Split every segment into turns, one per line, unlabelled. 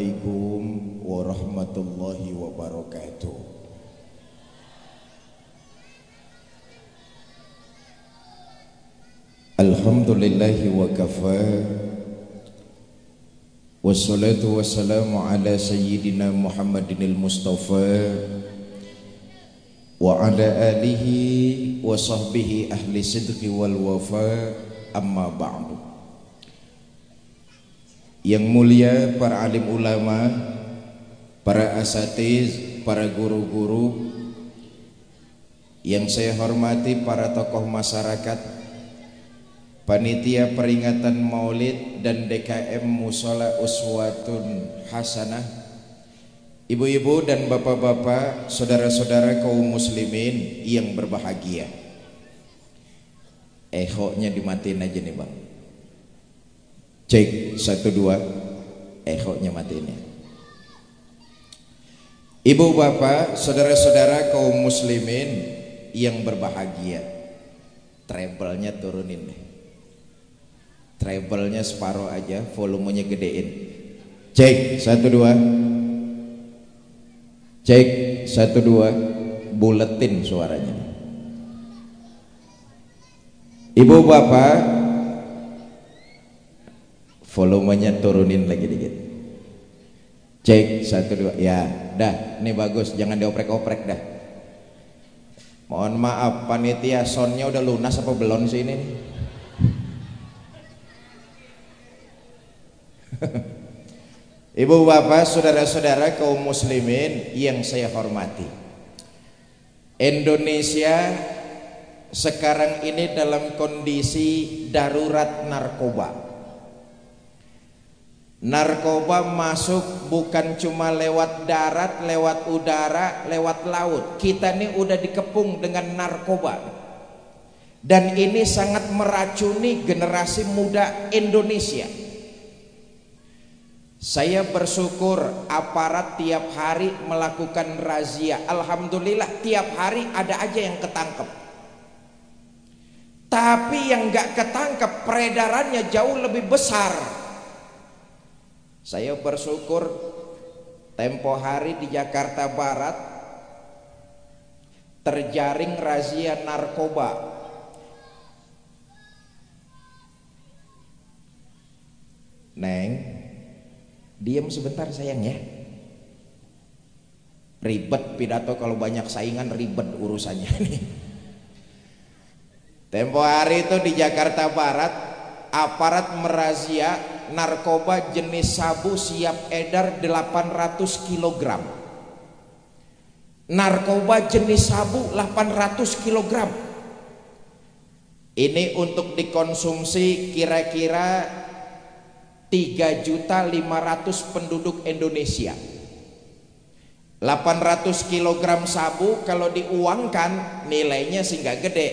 Assalamualaikum warahmatullahi wabarakatuh Alhamdulillahi wa kafa Wassalatu wassalamu ala sayyidina Muhammadinil Mustafa Wa ala alihi wa sahbihi ahli sidqi wal wafa Amma ba'du Yang mulia para alim ulama Para asatiz, para guru-guru Yang saya hormati para tokoh masyarakat Panitia peringatan Maulid dan DKM Musola Uswatun Hasanah Ibu-ibu dan bapak-bapak, saudara-saudara kaum muslimin yang berbahagia. Ehoknya dimatiin aja nih bang Cek, satu dua. Ehoknya matiin ya Ibu bapak, saudara-saudara kaum muslimin yang berbahagia. Treble-nya turunin deh treble-nya separuh aja volumenya gedein. Cek satu dua. Cek satu dua. Buletin suaranya. Ibu bapak volumenya turunin lagi dikit. Cek satu dua ya dah. Ini bagus jangan dioprek-oprek dah. Mohon maaf panitia soundnya udah lunas apa belum sih ini? Ibu bapak saudara-saudara kaum muslimin yang saya hormati. Indonesia sekarang ini dalam kondisi darurat narkoba Narkoba masuk bukan cuma lewat darat, lewat udara, lewat laut Kita ini udah dikepung dengan narkoba Dan ini sangat meracuni generasi muda Indonesia saya bersyukur aparat tiap hari melakukan razia. Alhamdulillah tiap hari ada aja yang ketangkep. Tapi yang gak ketangkep peredarannya jauh lebih besar. Saya bersyukur tempo hari di Jakarta Barat terjaring razia narkoba. Neng, Diam sebentar sayang ya. Ribet pidato kalau banyak saingan ribet urusannya nih. Tempo hari itu di Jakarta Barat aparat merazia narkoba jenis sabu siap edar 800 kg. Narkoba jenis sabu 800 kg. Ini untuk dikonsumsi kira-kira 3 juta 500 penduduk Indonesia 800 kg sabu kalau diuangkan nilainya sih nggak gede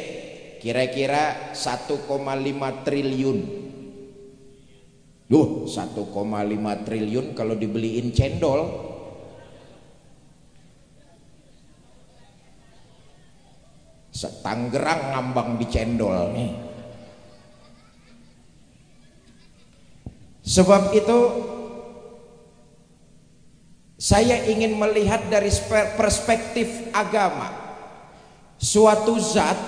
kira-kira 1,5 triliun Duh 1,5 triliun kalau dibeliin cendol. Setanggerang ngambang di cendol nih. Sebab itu saya ingin melihat dari perspektif agama suatu zat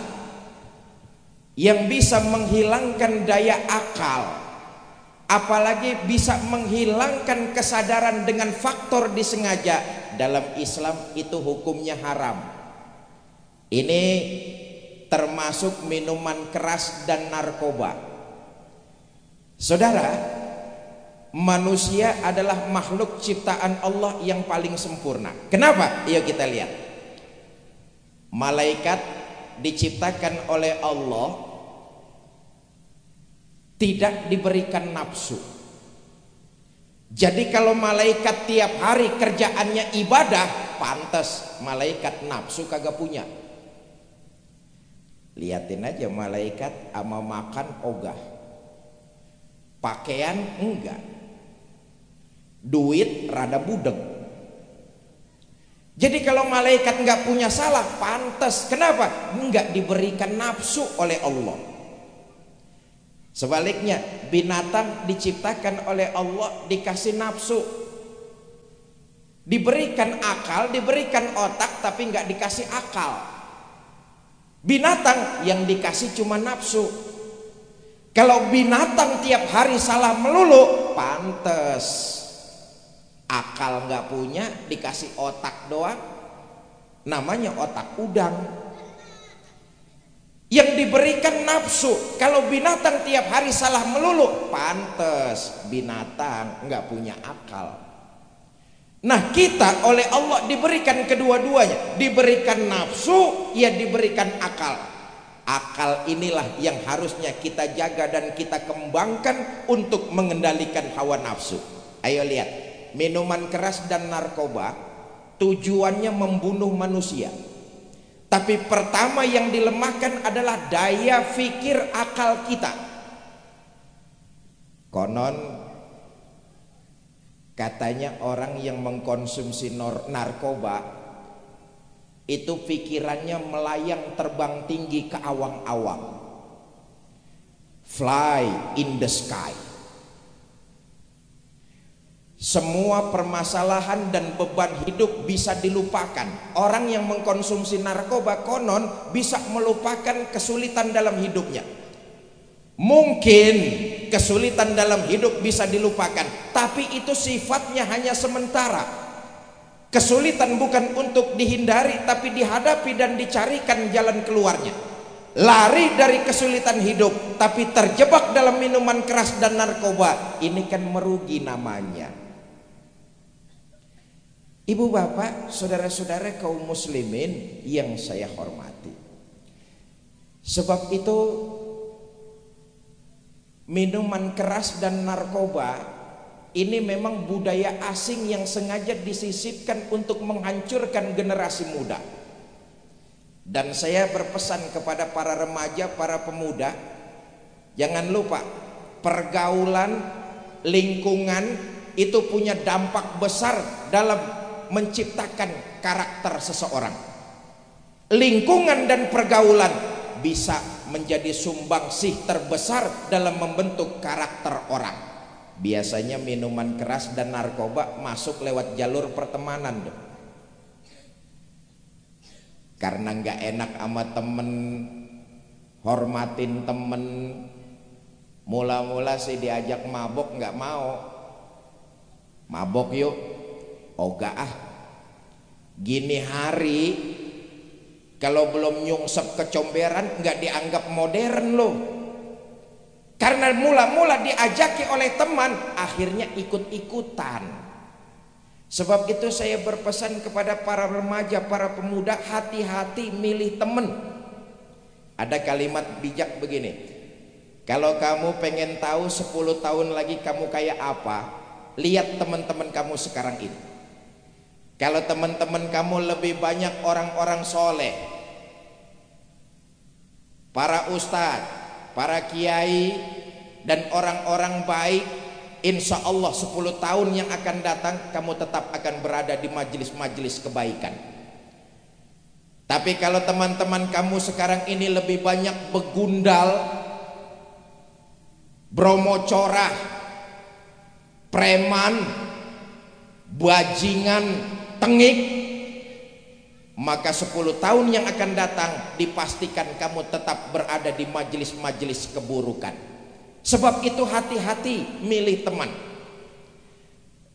yang bisa menghilangkan daya akal apalagi bisa menghilangkan kesadaran dengan faktor disengaja dalam Islam itu hukumnya haram ini termasuk minuman keras dan narkoba saudara manusia adalah makhluk ciptaan Allah yang paling sempurna. Kenapa? Yuk kita lihat. Malaikat diciptakan oleh Allah tidak diberikan nafsu. Jadi kalau malaikat tiap hari kerjaannya ibadah, pantas malaikat nafsu kagak punya. Liatin aja malaikat ama makan ogah. Pakaian enggak duit rada budeg jadi kalau malaikat nggak punya salah pantas kenapa nggak diberikan nafsu oleh Allah sebaliknya binatang diciptakan oleh Allah dikasih nafsu Diberikan akal, diberikan otak, tapi nggak dikasih akal. Binatang yang dikasih cuma nafsu. Kalau binatang tiap hari salah melulu, pantes. Akal nggak punya, dikasih otak doang. Namanya otak udang. Yang diberikan nafsu. Kalau binatang tiap hari salah melulu, pantes binatang nggak punya akal. Nah kita oleh Allah diberikan kedua-duanya Diberikan nafsu, ya diberikan akal Akal inilah yang harusnya kita jaga dan kita kembangkan Untuk mengendalikan hawa nafsu Ayo lihat Minuman keras dan narkoba Tujuannya membunuh manusia Tapi pertama yang dilemahkan adalah daya fikir akal kita Konon Katanya orang yang mengkonsumsi narkoba itu pikirannya melayang terbang tinggi ke awang-awang. Fly in the sky. Semua permasalahan dan beban hidup bisa dilupakan. Orang yang mengkonsumsi narkoba konon bisa melupakan kesulitan dalam hidupnya. Mungkin kesulitan dalam hidup bisa dilupakan, tapi itu sifatnya hanya sementara. Kesulitan bukan untuk dihindari, tapi dihadapi dan dicarikan jalan keluarnya. Lari dari kesulitan hidup, tapi terjebak dalam minuman keras dan narkoba, ini kan merugi namanya. Ibu bapak, saudara-saudara kaum muslimin yang saya hormati. Sebab itu minuman keras dan narkoba ini memang budaya asing yang sengaja disisipkan untuk menghancurkan generasi muda. Dan saya berpesan kepada para remaja, para pemuda, jangan lupa pergaulan, lingkungan itu punya dampak besar dalam menciptakan karakter seseorang. Lingkungan dan pergaulan bisa menjadi sumbangsih terbesar dalam membentuk karakter orang. Biasanya minuman keras dan narkoba masuk lewat jalur pertemanan. Karena nggak enak sama temen, hormatin temen, mula-mula sih diajak mabok nggak mau. Mabok yuk, oga ah. Gini hari kalau belum nyungsep kecomberan nggak dianggap modern loh. Karena mula-mula diajaki oleh teman, akhirnya ikut-ikutan. Sebab itu saya berpesan kepada para remaja, para pemuda, hati-hati milih teman. Ada kalimat bijak begini. Kalau kamu pengen tahu 10 tahun lagi kamu kayak apa, lihat teman-teman kamu sekarang ini. Kalau teman-teman kamu lebih banyak orang-orang soleh Para ustadz, para kiai Dan orang-orang baik Insya Allah 10 tahun yang akan datang Kamu tetap akan berada di majelis-majelis kebaikan. Tapi kalau teman-teman kamu sekarang ini lebih banyak begundal Bromo corah Preman Bajingan tengik maka 10 tahun yang akan datang dipastikan kamu tetap berada di majelis-majelis keburukan. Sebab itu hati-hati milih teman.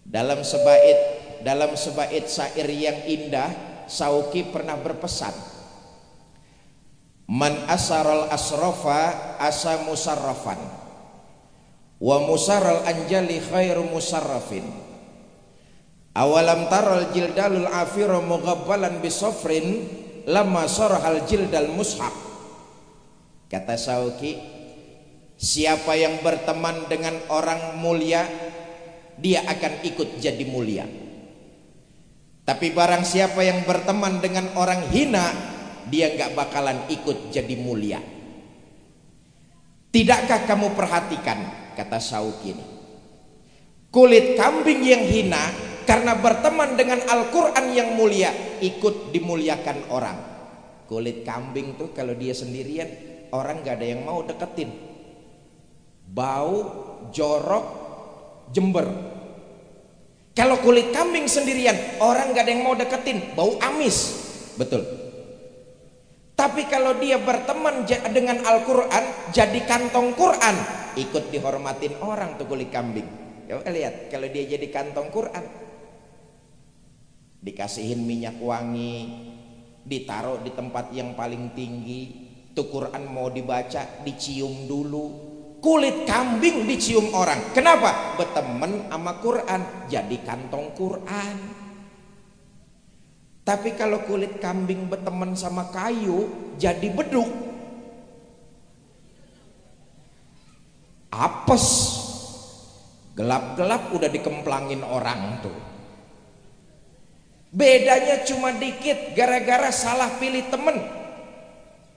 Dalam sebait dalam sebait syair yang indah Sauki pernah berpesan Man asaral asrafa asa musarrafan wa musaral anjali khairu musarrafin Awalam taral jildalul afira mughabbalan bisofrin lama sorahal jildal mushab. Kata Sauki, siapa yang berteman dengan orang mulia, dia akan ikut jadi mulia. Tapi barang siapa yang berteman dengan orang hina, dia nggak bakalan ikut jadi mulia. Tidakkah kamu perhatikan, kata Sauki ini, kulit kambing yang hina karena berteman dengan Al-Quran yang mulia ikut dimuliakan orang kulit kambing tuh kalau dia sendirian orang gak ada yang mau deketin bau jorok jember Kalau kulit kambing sendirian, orang gak ada yang mau deketin, bau amis. Betul. Tapi kalau dia berteman dengan Al-Quran, jadi kantong Quran, ikut dihormatin orang tuh kulit kambing. Coba lihat, kalau dia jadi kantong Quran, dikasihin minyak wangi, ditaruh di tempat yang paling tinggi, tuh Quran mau dibaca, dicium dulu, kulit kambing dicium orang. Kenapa? Berteman sama Quran jadi kantong Quran. Tapi kalau kulit kambing berteman sama kayu jadi beduk. Apes. Gelap-gelap udah dikemplangin orang tuh bedanya cuma dikit gara-gara salah pilih temen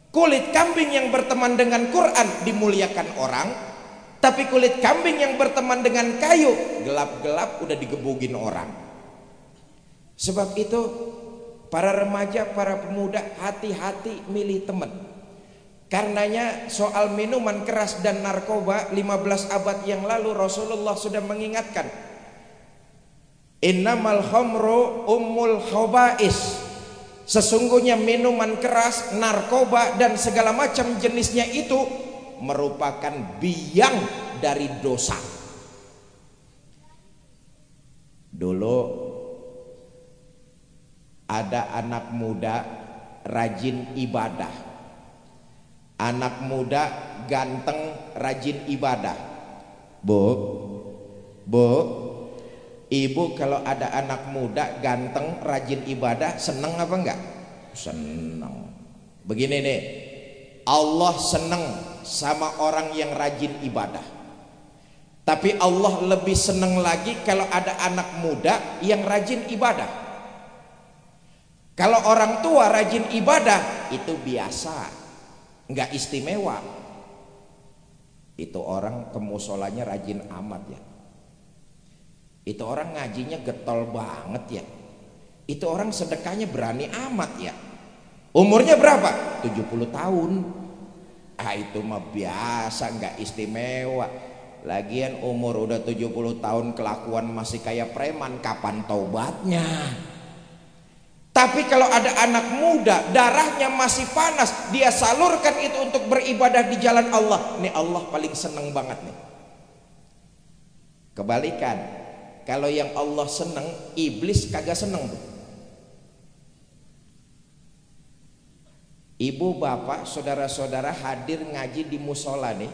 Kulit kambing yang berteman dengan Quran dimuliakan orang, tapi kulit kambing yang berteman dengan kayu gelap-gelap udah digebugin orang. Sebab itu para remaja, para pemuda hati-hati milih teman. Karenanya soal minuman keras dan narkoba 15 abad yang lalu Rasulullah sudah mengingatkan Innamal khamru ummul khaba'is Sesungguhnya minuman keras, narkoba dan segala macam jenisnya itu merupakan biang dari dosa. Dulu ada anak muda rajin ibadah. Anak muda ganteng rajin ibadah. Bu, bu, Ibu kalau ada anak muda ganteng rajin ibadah seneng apa enggak? Seneng. Begini nih. Allah seneng sama orang yang rajin ibadah. Tapi Allah lebih seneng lagi kalau ada anak muda yang rajin ibadah. Kalau orang tua rajin ibadah itu biasa, enggak istimewa. Itu orang kemusolanya rajin amat ya. Itu orang ngajinya getol banget ya. Itu orang sedekahnya berani amat ya. Umurnya berapa? 70 tahun. Ah itu mah biasa nggak istimewa. Lagian umur udah 70 tahun kelakuan masih kayak preman kapan taubatnya? Tapi kalau ada anak muda darahnya masih panas, dia salurkan itu untuk beribadah di jalan Allah. Nih Allah paling seneng banget nih. Kebalikan, kalau yang Allah seneng, iblis kagak seneng tuh. Ibu bapak saudara-saudara hadir ngaji di musola nih.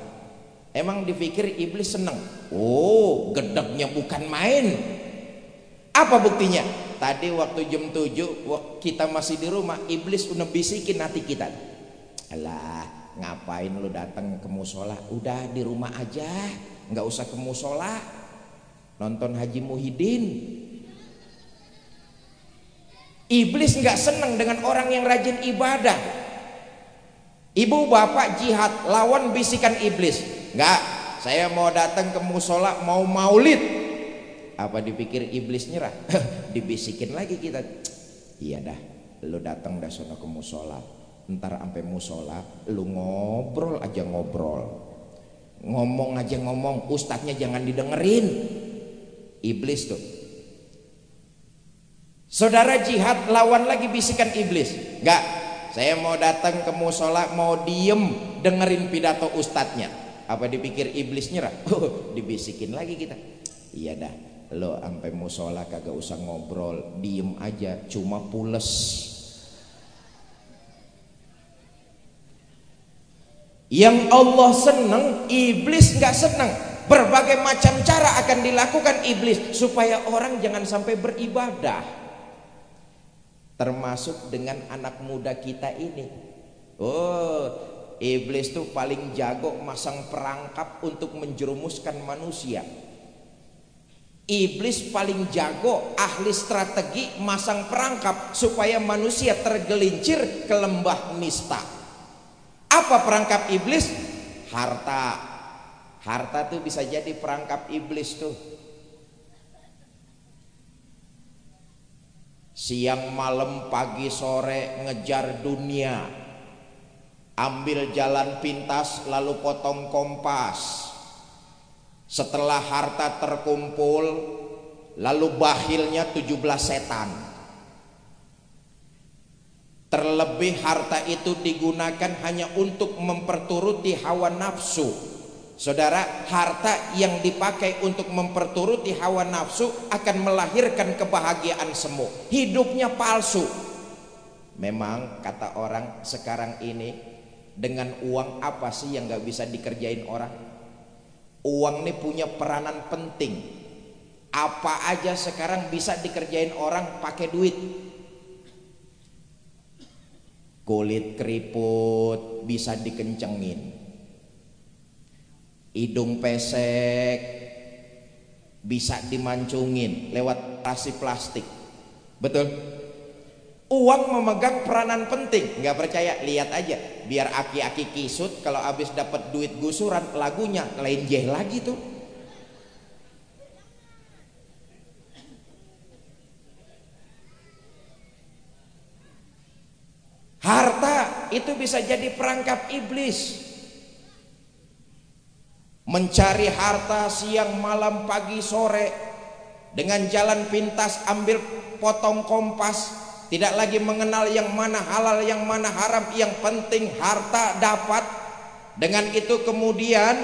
Emang dipikir iblis seneng? Oh gedeknya bukan main. Apa buktinya? Tadi waktu jam 7 kita masih di rumah Iblis udah bisikin hati kita. Alah ngapain lu datang ke musola? Udah di rumah aja nggak usah ke musola nonton Haji Muhyiddin. Iblis nggak seneng dengan orang yang rajin ibadah. Ibu bapak jihad lawan bisikan iblis. Nggak saya mau datang ke musola mau maulid. Apa dipikir iblis nyerah? Dibisikin lagi kita. Iya dah lu datang dah sono ke musola. Ntar sampai musola lu ngobrol aja ngobrol. Ngomong aja ngomong ustadznya jangan didengerin Iblis tuh. Saudara jihad lawan lagi bisikan iblis. Enggak, saya mau datang ke musola mau diem dengerin pidato ustadznya. Apa dipikir iblis nyerah? Oh, dibisikin lagi kita. Iya dah, lo sampai musola kagak usah ngobrol, diem aja, cuma pules. Yang Allah seneng, iblis nggak seneng. Berbagai macam cara akan dilakukan iblis supaya orang jangan sampai beribadah. Termasuk dengan anak muda kita ini. Oh, iblis tuh paling jago masang perangkap untuk menjerumuskan manusia. Iblis paling jago ahli strategi masang perangkap supaya manusia tergelincir ke lembah nista. Apa perangkap iblis? Harta, Harta tuh bisa jadi perangkap iblis tuh. Siang malam pagi sore ngejar dunia. Ambil jalan pintas lalu potong kompas. Setelah harta terkumpul, lalu bahilnya 17 setan terlebih harta itu digunakan hanya untuk memperturuti hawa nafsu saudara harta yang dipakai untuk memperturuti hawa nafsu akan melahirkan kebahagiaan semu. Hidupnya palsu. Memang kata orang sekarang ini dengan uang apa sih yang gak bisa dikerjain orang? Uang ini punya peranan penting. Apa aja sekarang bisa dikerjain orang pakai duit? Kulit keriput bisa dikencengin hidung pesek bisa dimancungin lewat plastik plastik. Betul? Uang memegang peranan penting. Nggak percaya? Lihat aja. Biar aki-aki kisut kalau habis dapat duit gusuran lagunya lain jeh lagi tuh. Harta itu bisa jadi perangkap iblis. Mencari harta siang, malam, pagi, sore dengan jalan pintas ambil potong kompas, tidak lagi mengenal yang mana halal, yang mana haram, yang penting harta dapat. Dengan itu kemudian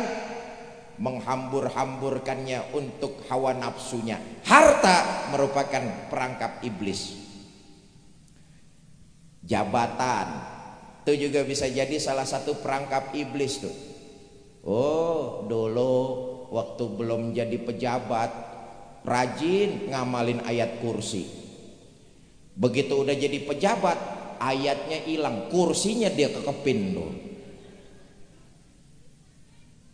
menghambur-hamburkannya untuk hawa nafsunya. Harta merupakan perangkap iblis jabatan itu juga bisa jadi salah satu perangkap iblis tuh oh dulu waktu belum jadi pejabat rajin ngamalin ayat kursi begitu udah jadi pejabat ayatnya hilang kursinya dia kekepin tuh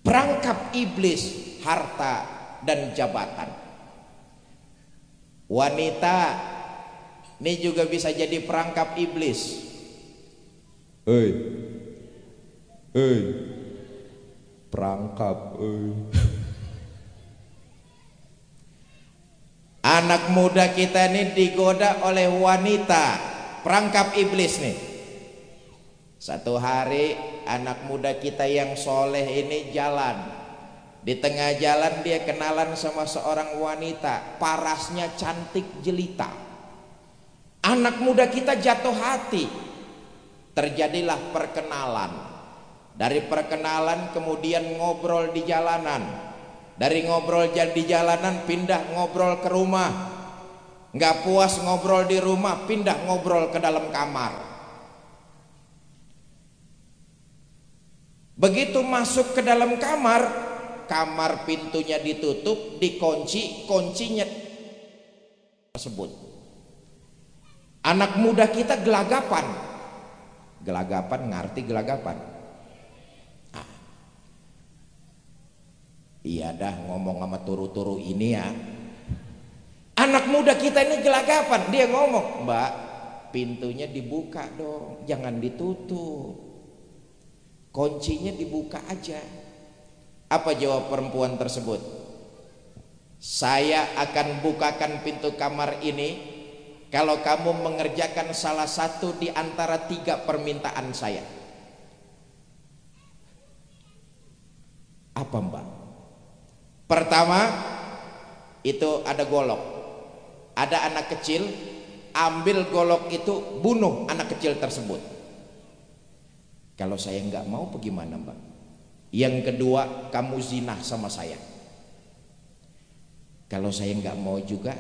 perangkap iblis harta dan jabatan wanita ini juga bisa jadi perangkap iblis. Hei. Hei. Perangkap. Anak muda kita ini digoda oleh wanita, perangkap iblis nih. Satu hari anak muda kita yang soleh ini jalan Di tengah jalan dia kenalan sama seorang wanita Parasnya cantik jelita Anak muda kita jatuh hati. Terjadilah perkenalan. Dari perkenalan kemudian ngobrol di jalanan. Dari ngobrol di jalanan pindah ngobrol ke rumah. Nggak puas ngobrol di rumah, pindah ngobrol ke dalam kamar. Begitu masuk ke dalam kamar, kamar pintunya ditutup, dikunci, kuncinya tersebut. Anak muda kita gelagapan. Gelagapan ngerti gelagapan. Iya dah ngomong sama turu-turu ini ya. Anak muda kita ini gelagapan. Dia ngomong, "Mbak, pintunya dibuka dong, jangan ditutup. Kuncinya dibuka aja." Apa jawab perempuan tersebut? Saya akan bukakan pintu kamar ini kalau kamu mengerjakan salah satu di antara tiga permintaan saya apa mbak pertama itu ada golok. Ada anak kecil ambil golok itu bunuh anak kecil tersebut. Kalau saya nggak mau bagaimana mbak? Yang kedua kamu zinah sama saya. Kalau saya nggak mau juga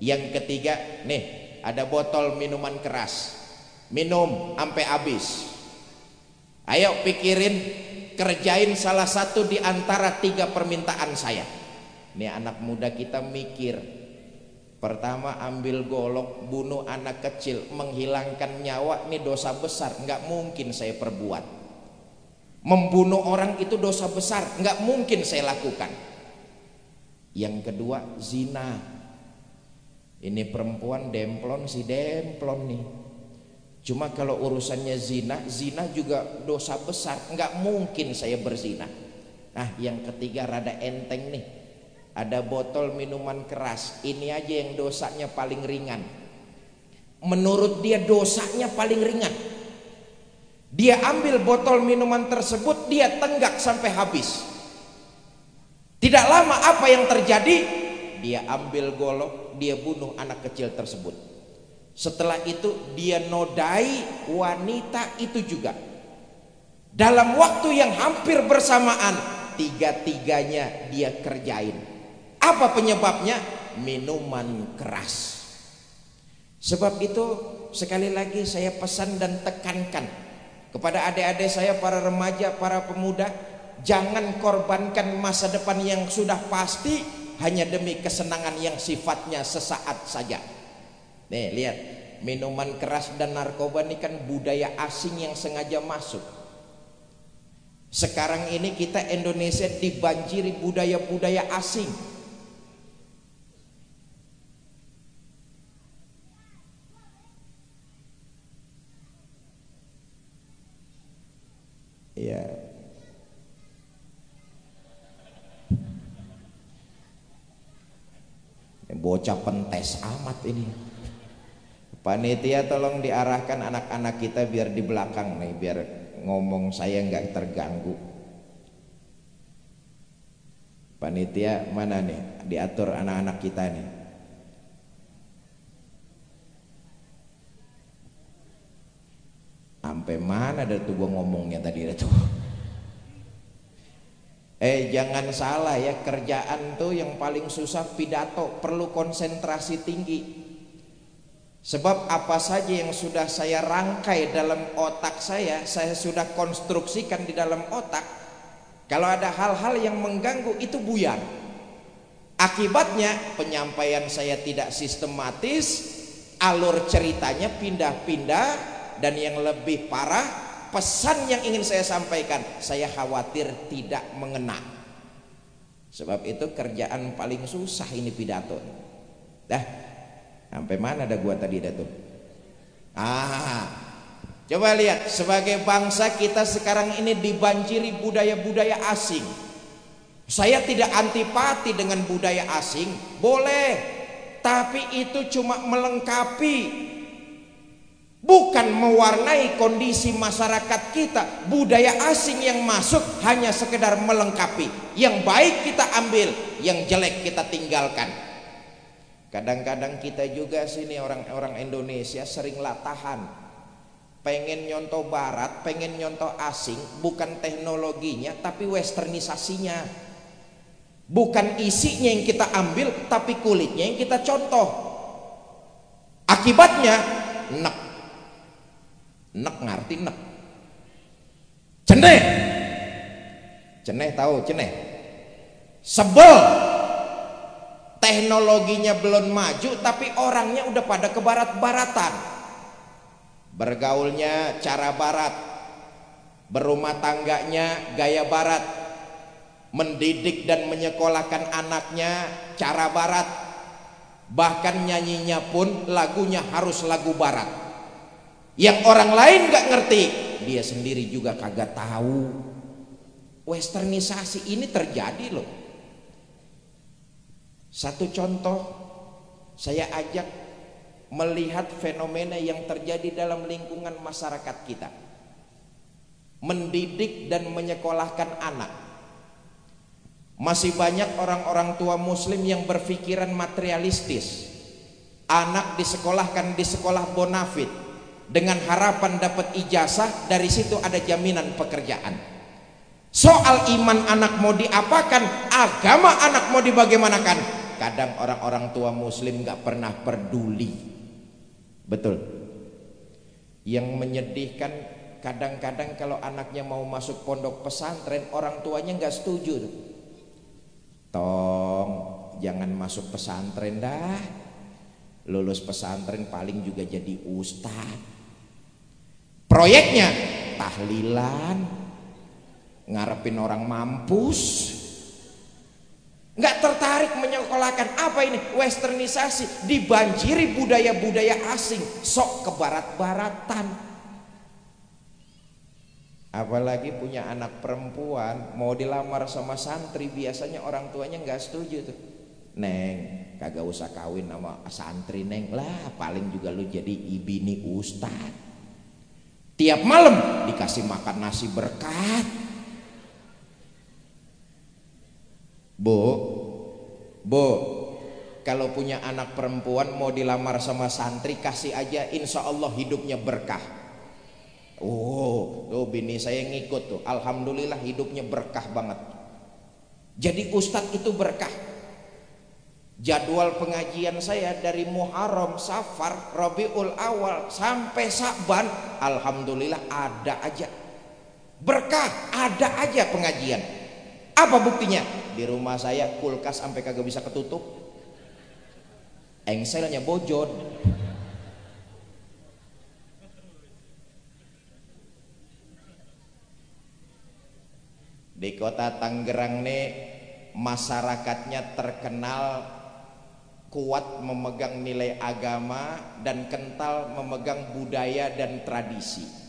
yang ketiga nih ada botol minuman keras. Minum sampai habis. Ayo pikirin kerjain salah satu di antara tiga permintaan saya. Ini anak muda kita mikir pertama ambil golok bunuh anak kecil menghilangkan nyawa ini dosa besar nggak mungkin saya perbuat. Membunuh orang itu dosa besar nggak mungkin saya lakukan. Yang kedua zina. Ini perempuan demplon si demplon nih cuma kalau urusannya zina zina juga dosa besar. Nggak mungkin saya berzina. Nah yang ketiga rada enteng nih. Ada botol minuman keras. Ini aja yang dosanya paling ringan. Menurut dia dosanya paling ringan. Dia ambil botol minuman tersebut dia tenggak sampai habis. Tidak lama apa yang terjadi? Dia ambil golok, dia bunuh anak kecil tersebut. Setelah itu dia nodai wanita itu juga. Dalam waktu yang hampir bersamaan, tiga-tiganya dia kerjain. Apa penyebabnya? Minuman keras. Sebab itu sekali lagi saya pesan dan tekankan kepada adik-adik saya para remaja, para pemuda, jangan korbankan masa depan yang sudah pasti hanya demi kesenangan yang sifatnya sesaat saja. Nih, lihat. Minuman keras dan narkoba ini kan budaya asing yang sengaja masuk. Sekarang ini kita Indonesia dibanjiri budaya-budaya asing. Ya. Bocah pentes amat ini. Panitia tolong diarahkan anak-anak kita biar di belakang nih, biar ngomong saya nggak terganggu. Panitia mana nih? Diatur anak-anak kita nih. Sampai mana ada tuh gue ngomongnya tadi itu? Eh jangan salah ya kerjaan tuh yang paling susah pidato perlu konsentrasi tinggi. Sebab apa saja yang sudah saya rangkai dalam otak saya, saya sudah konstruksikan di dalam otak. Kalau ada hal-hal yang mengganggu itu buyar. Akibatnya penyampaian saya tidak sistematis, alur ceritanya pindah-pindah, dan yang lebih parah pesan yang ingin saya sampaikan saya khawatir tidak mengena sebab itu kerjaan paling susah ini pidato dah sampai mana ada gua tadi dah tuh ah coba lihat sebagai bangsa kita sekarang ini dibanjiri budaya-budaya asing. Saya tidak antipati dengan budaya asing. Boleh tapi itu cuma melengkapi bukan mewarnai kondisi masyarakat kita. Budaya asing yang masuk hanya sekedar melengkapi. Yang baik kita ambil yang jelek kita tinggalkan kadang-kadang kita juga sini orang-orang Indonesia sering latahan. Pengen nyontoh barat pengen nyontoh asing bukan teknologinya tapi westernisasinya. Bukan isinya yang kita ambil tapi kulitnya yang kita contoh. Akibatnya nek. Nek ngerti nek. Ceneh ceneh tahu ceneh sebel teknologinya belum maju tapi orangnya udah pada ke barat-baratan. Bergaulnya cara barat berumah tangganya gaya barat mendidik dan menyekolahkan anaknya cara barat. Bahkan nyanyinya pun lagunya harus lagu barat. Yang orang lain gak ngerti dia sendiri juga kagak tahu. Westernisasi ini terjadi loh satu contoh saya ajak melihat fenomena yang terjadi dalam lingkungan masyarakat kita. Mendidik dan menyekolahkan anak. Masih banyak orang-orang tua muslim yang berpikiran materialistis. Anak disekolahkan di sekolah bonafit dengan harapan dapat ijazah dari situ ada jaminan pekerjaan. Soal iman anak mau diapakan agama anak mau dibagaimanakan kadang orang-orang tua muslim gak pernah peduli. Betul. Yang menyedihkan kadang-kadang kalau anaknya mau masuk pondok pesantren orang tuanya gak setuju tong jangan masuk pesantren dah. Lulus pesantren paling juga jadi ustadz Proyeknya tahlilan, ngarepin orang mampus, nggak tertarik menyekolahkan apa ini westernisasi dibanjiri budaya-budaya asing sok ke barat-baratan. Apalagi punya anak perempuan mau dilamar sama santri biasanya orang tuanya nggak setuju tuh. Neng kagak usah kawin sama santri neng. Lah paling juga lu jadi ibini ustad. Tiap malam dikasih makan nasi berkat. Bu, bu, kalau punya anak perempuan mau dilamar sama santri kasih aja insya Allah hidupnya berkah. Oh tuh bini saya ngikut tuh. Alhamdulillah hidupnya berkah banget. Jadi ustadz itu berkah. Jadwal pengajian saya dari Muharram, Safar, Rabiul Awal sampai Sa'ban Alhamdulillah ada aja. Berkah ada aja pengajian apa buktinya? Di rumah saya kulkas sampai kagak bisa ketutup. Engselnya bojot. Di kota Tangerang nih masyarakatnya terkenal kuat memegang nilai agama dan kental memegang budaya dan tradisi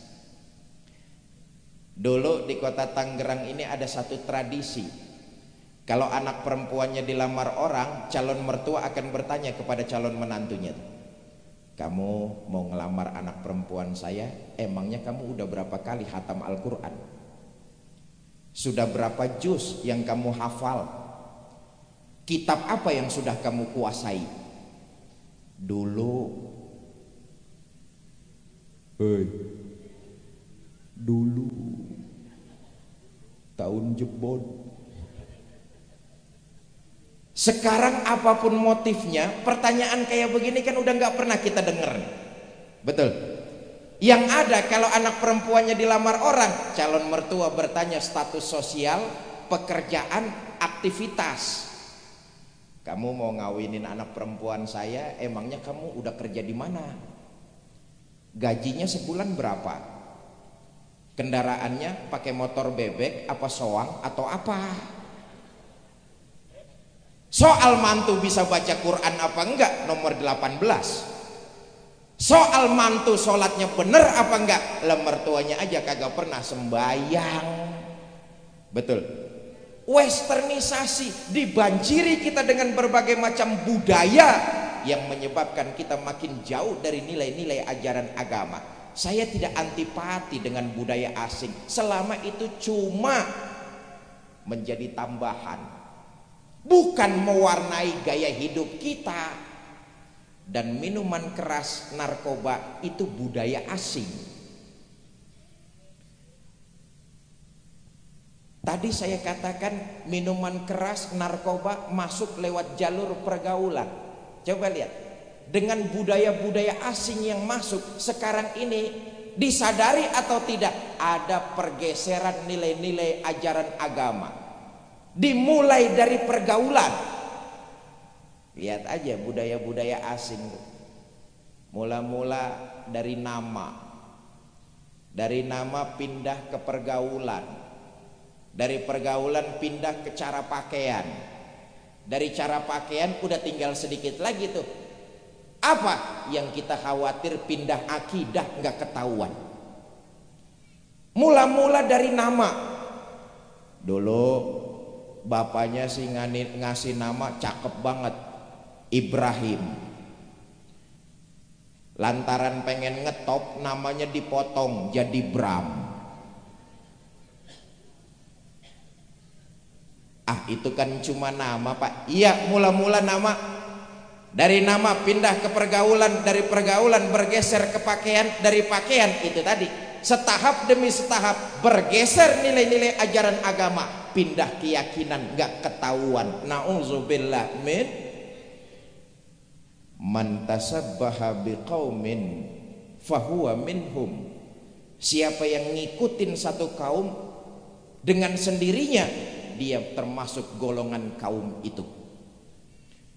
dulu di kota Tangerang ini ada satu tradisi kalau anak perempuannya dilamar orang, calon mertua akan bertanya kepada calon menantunya. Kamu mau ngelamar anak perempuan saya? Emangnya kamu udah berapa kali hatam Al-Quran? Sudah berapa juz yang kamu hafal? Kitab apa yang sudah kamu kuasai? Dulu Hei Dulu Tahun jebon sekarang apa pun motifnya, pertanyaan kayak begini kan udah nggak pernah kita dengar. Betul. Yang ada kalau anak perempuannya dilamar orang, calon mertua bertanya status sosial, pekerjaan, aktivitas. Kamu mau ngawinin anak perempuan saya, emangnya kamu udah kerja di mana? Gajinya sebulan berapa? Kendaraannya pakai motor bebek apa soang atau apa? Soal mantu bisa baca Quran apa enggak? Nomor 18 Soal mantu sholatnya bener apa enggak? Lemar tuanya aja kagak pernah sembayang. Betul. Westernisasi Dibanjiri kita dengan berbagai macam budaya Yang menyebabkan kita makin jauh dari nilai-nilai ajaran agama Saya tidak antipati dengan budaya asing. Selama itu cuma menjadi tambahan. Bukan mewarnai gaya hidup kita. Dan minuman keras narkoba itu budaya asing. Tadi saya katakan minuman keras narkoba masuk lewat jalur pergaulan. Coba lihat dengan budaya-budaya asing yang masuk sekarang ini disadari atau tidak ada pergeseran nilai-nilai ajaran agama. Dimulai dari pergaulan. Lihat aja budaya-budaya asing. Mula-mula dari nama. Dari nama pindah ke pergaulan. Dari pergaulan pindah ke cara pakaian. Dari cara pakaian udah tinggal sedikit lagi tuh apa yang kita khawatir pindah akidah nggak ketahuan? Mula-mula dari nama. Dulu bapaknya sih ngasih nama cakep banget. Ibrahim. Lantaran pengen ngetop namanya dipotong jadi Bram. Ah itu kan cuma nama pak. Iya mula-mula nama dari nama pindah ke pergaulan dari pergaulan bergeser ke pakaian dari pakaian itu tadi. Setahap demi setahap bergeser nilai-nilai ajaran agama. Pindah keyakinan nggak ketahuan. Nauzubillah min man tasabbaha biqaumin fahuwa minhum. Siapa yang ngikutin satu kaum dengan sendirinya dia termasuk golongan kaum itu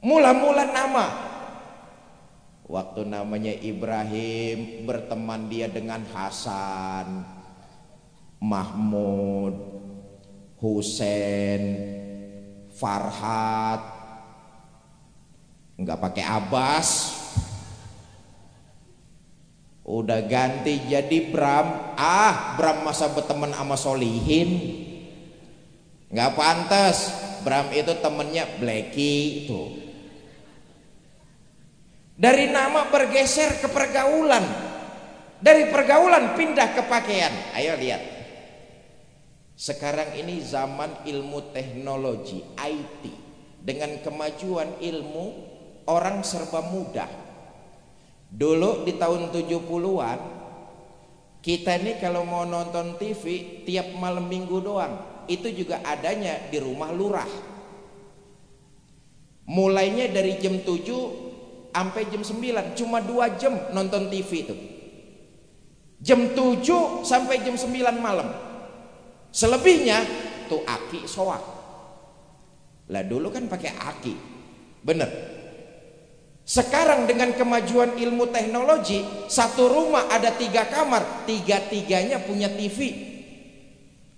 mula-mula nama waktu namanya Ibrahim berteman dia dengan Hasan Mahmud Husen, Farhat, nggak pakai Abbas, udah ganti jadi Bram. Ah, Bram masa berteman sama Solihin, nggak pantas. Bram itu temennya Blacky itu. Dari nama bergeser ke pergaulan, dari pergaulan pindah ke pakaian. Ayo lihat. Sekarang ini zaman ilmu teknologi IT dengan kemajuan ilmu orang serba mudah. Dulu di tahun 70-an kita ini kalau mau nonton TV tiap malam minggu doang. Itu juga adanya di rumah lurah. Mulainya dari jam 7 sampai jam 9, cuma 2 jam nonton TV itu. Jam 7 sampai jam 9 malam. Selebihnya tuh aki soak. Lah dulu kan pakai aki. Bener. Sekarang dengan kemajuan ilmu teknologi, satu rumah ada tiga kamar, tiga-tiganya punya TV.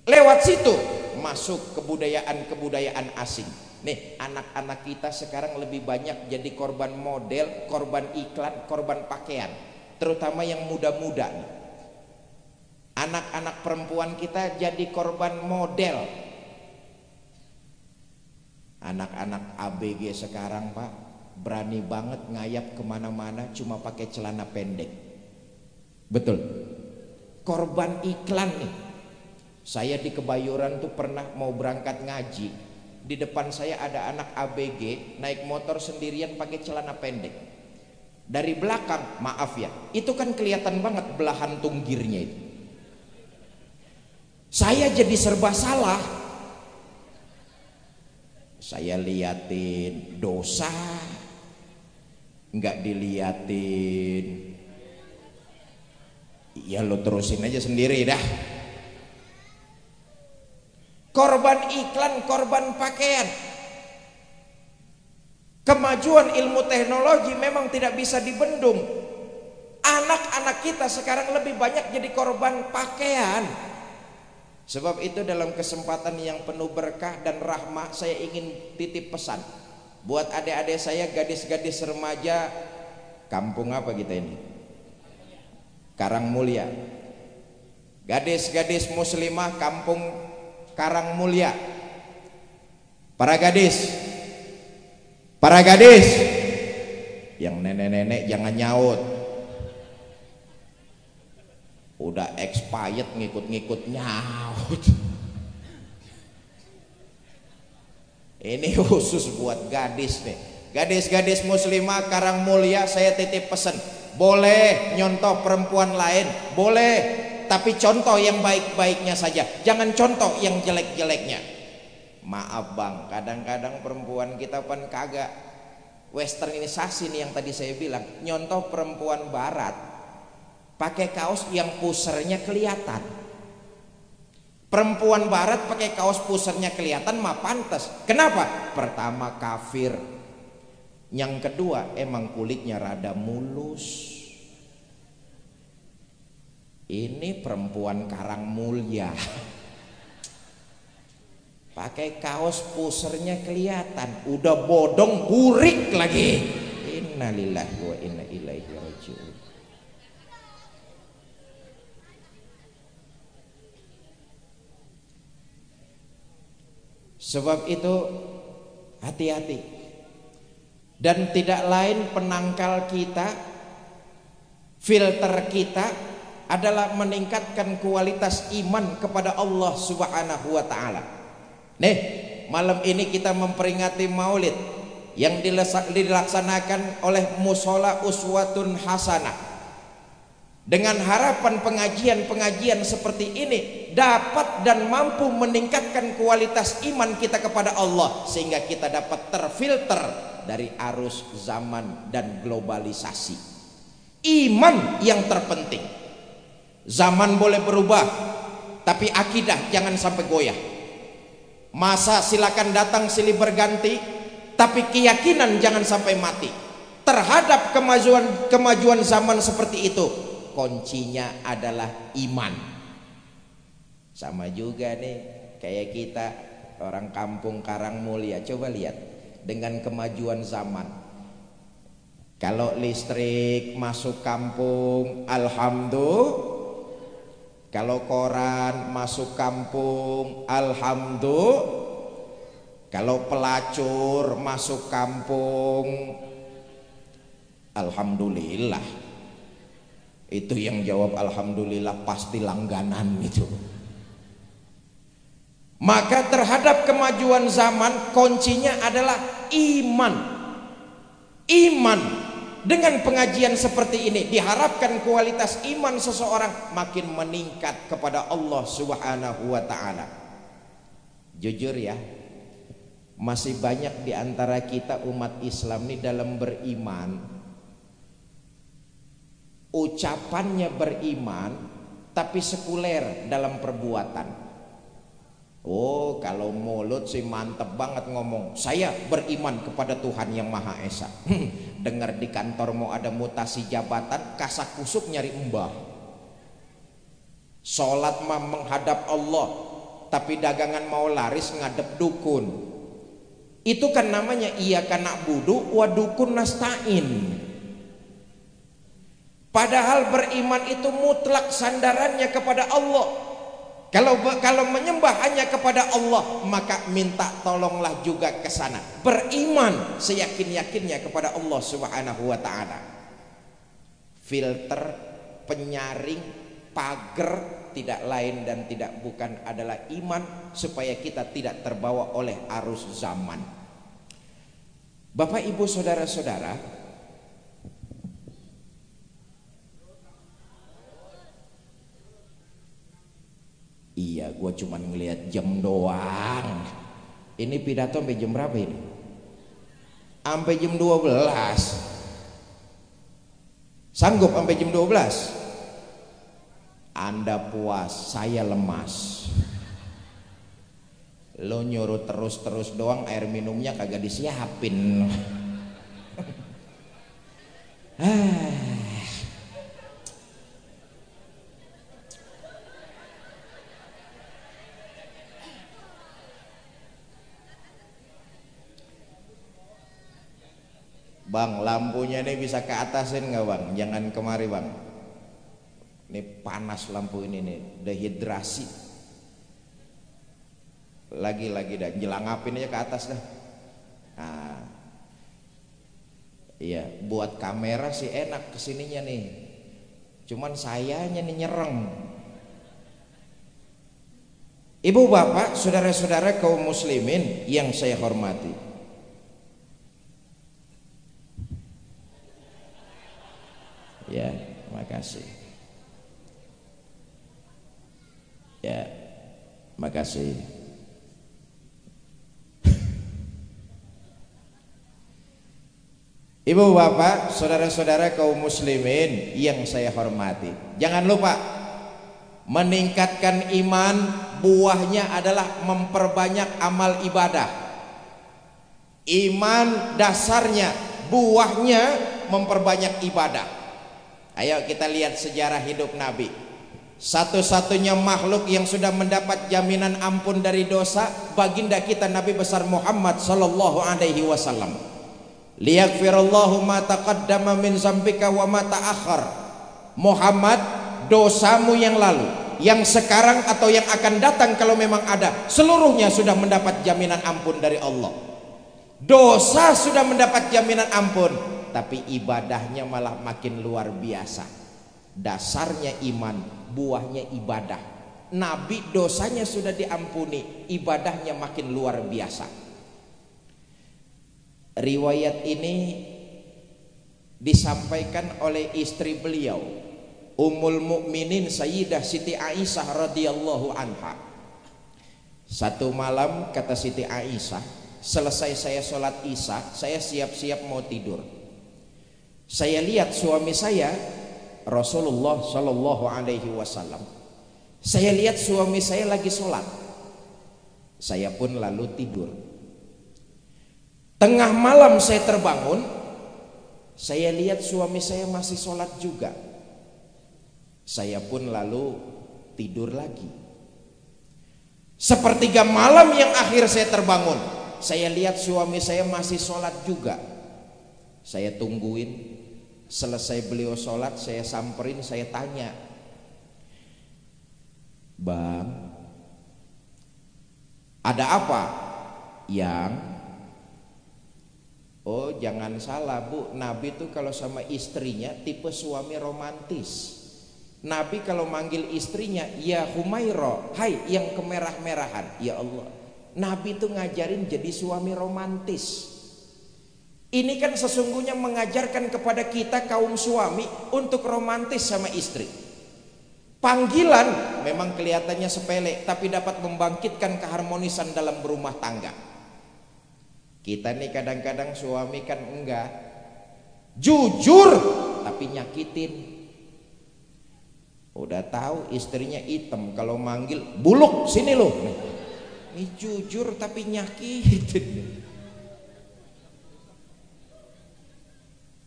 Lewat situ masuk kebudayaan-kebudayaan asing. Nih, anak-anak kita sekarang lebih banyak jadi korban model, korban iklan, korban pakaian, terutama yang muda-muda Anak-anak perempuan kita jadi korban model. Anak-anak ABG sekarang, Pak, berani banget ngayap ke mana-mana cuma pakai celana pendek. Betul. Korban iklan nih. Saya di kebayoran tuh pernah mau berangkat ngaji di depan saya ada anak ABG naik motor sendirian pakai celana pendek. Dari belakang maaf ya itu kan kelihatan banget belahan tunggirnya itu. Saya jadi serba salah. Saya liatin dosa. Nggak diliatin. Ya lo terusin aja sendiri dah korban iklan korban pakaian kemajuan ilmu teknologi memang tidak bisa dibendung anak-anak kita sekarang lebih banyak jadi korban pakaian sebab itu dalam kesempatan yang penuh berkah dan rahmah saya ingin titip pesan Buat adik-adik saya gadis-gadis remaja kampung apa kita ini? Karang Mulia. Gadis-gadis muslimah kampung Karang Mulia. Para gadis. Para gadis. Yang nenek-nenek jangan nyaut. Udah expired ngikut-ngikut nyaut. Ini khusus buat gadis nih. Gadis-gadis muslimah Karang Mulia saya titip pesan. Boleh nyontoh perempuan lain, boleh. Tapi contoh yang baik-baiknya saja. Jangan contoh yang jelek-jeleknya. Maaf bang, kadang-kadang perempuan kita pun kagak westernisasi nih yang tadi saya bilang. Nyontoh perempuan barat pakai kaos yang pusernya kelihatan Perempuan barat pakai kaos pusarnya kelihatan mah pantas. Kenapa? Pertama kafir. Yang kedua emang kulitnya rada mulus. Ini perempuan karang mulia. Pakai kaos pusernya kelihatan, udah bodong burik lagi. Innalillahi wa inna ilaihi rajiun. Sebab itu hati-hati. Dan tidak lain penangkal kita, filter kita adalah meningkatkan kualitas iman kepada Allah Subhanahu wa taala. Nih, malam ini kita memperingati Maulid yang dilaksanakan oleh Musola Uswatun Hasanah dengan harapan pengajian-pengajian seperti ini dapat dan mampu meningkatkan kualitas iman kita kepada Allah sehingga kita dapat terfilter dari arus zaman dan globalisasi. Iman yang terpenting. Zaman boleh berubah, tapi akidah jangan sampai goyah. Masa silakan datang silih berganti, tapi keyakinan jangan sampai mati. Terhadap kemajuan kemajuan zaman seperti itu, kuncinya adalah iman sama juga nih kayak kita orang kampung Karang Mulia coba lihat dengan kemajuan zaman kalau listrik masuk kampung alhamdulillah kalau koran masuk kampung alhamdulillah. Kalau pelacur masuk kampung alhamdulillah. Itu yang jawab alhamdulillah pasti langganan itu. Maka terhadap kemajuan zaman kuncinya adalah iman. Iman dengan pengajian seperti ini diharapkan kualitas iman seseorang makin meningkat kepada Allah Subhanahu wa taala. Jujur ya, masih banyak di antara kita umat Islam ini dalam beriman ucapannya beriman tapi sekuler dalam perbuatan. Oh kalau mulut sih mantep banget ngomong. Saya beriman kepada Tuhan yang Maha Esa. Dengar di kantor mau ada mutasi jabatan Kasak kusuk nyari mbah. Sholat mah menghadap Allah Tapi dagangan mau laris ngadep dukun. Itu kan namanya iya karena budu wa dukun nastain. Padahal beriman itu mutlak sandarannya kepada Allah kalau kalau menyembah hanya kepada Allah, maka minta tolonglah juga ke sana. Beriman seyakin-yakinnya kepada Allah Subhanahu wa taala. Filter penyaring pagar tidak lain dan tidak bukan adalah iman supaya kita tidak terbawa oleh arus zaman. Bapak Ibu saudara-saudara, Iya, gue cuma ngelihat jam doang. Ini pidato sampai jam berapa ini? Sampai jam 12. Sanggup sampai jam 12? Anda puas, saya lemas. Lo nyuruh terus-terus doang air minumnya kagak disiapin. ah. Bang, lampunya ini bisa ke atasin nggak bang? Jangan kemari bang. Ini panas lampu ini nih, dehidrasi. Lagi-lagi dah, jelangapin aja ke atas dah. Nah, iya, buat kamera sih enak ke sininya nih. Cuman sayanya nih nyereng. Ibu bapak, saudara-saudara kaum muslimin yang saya hormati. Ya, makasih. Ya, makasih. Ibu bapak, saudara-saudara kaum muslimin yang saya hormati Jangan lupa Meningkatkan iman Buahnya adalah memperbanyak amal ibadah Iman dasarnya Buahnya memperbanyak ibadah Ayo kita lihat sejarah hidup Nabi. Satu-satunya makhluk yang sudah mendapat jaminan ampun dari dosa baginda kita Nabi besar Muhammad sallallahu alaihi wasallam. Liyaghfirallahu ma taqaddama min zambika wa ma ta'akhkhar. Muhammad, dosamu yang lalu, yang sekarang atau yang akan datang kalau memang ada, seluruhnya sudah mendapat jaminan ampun dari Allah. Dosa sudah mendapat jaminan ampun, tapi ibadahnya malah makin luar biasa. Dasarnya iman, buahnya ibadah. Nabi dosanya sudah diampuni, ibadahnya makin luar biasa. Riwayat ini disampaikan oleh istri beliau, Ummul Mukminin Sayyidah Siti Aisyah radhiyallahu anha. Satu malam kata Siti Aisyah, selesai saya sholat isya, saya siap-siap mau tidur. Saya lihat suami saya Rasulullah Shallallahu Alaihi Wasallam. Saya lihat suami saya lagi sholat. Saya pun lalu tidur. Tengah malam saya terbangun. Saya lihat suami saya masih sholat juga. Saya pun lalu tidur lagi. Sepertiga malam yang akhir saya terbangun. Saya lihat suami saya masih sholat juga. Saya tungguin Selesai beliau sholat saya samperin saya tanya Bang Ada apa? Yang Oh jangan salah bu. Nabi itu kalau sama istrinya tipe suami romantis. Nabi kalau manggil istrinya Ya Humairo Hai yang kemerah-merahan. Ya Allah. Nabi itu ngajarin jadi suami romantis Ini kan sesungguhnya mengajarkan kepada kita kaum suami untuk romantis sama istri. Panggilan memang kelihatannya sepele tapi dapat membangkitkan keharmonisan dalam berumah tangga. Kita nih kadang-kadang suami kan enggak jujur tapi nyakitin. Udah tahu istrinya hitam kalau manggil buluk sini loh. Ini jujur tapi nyakitin.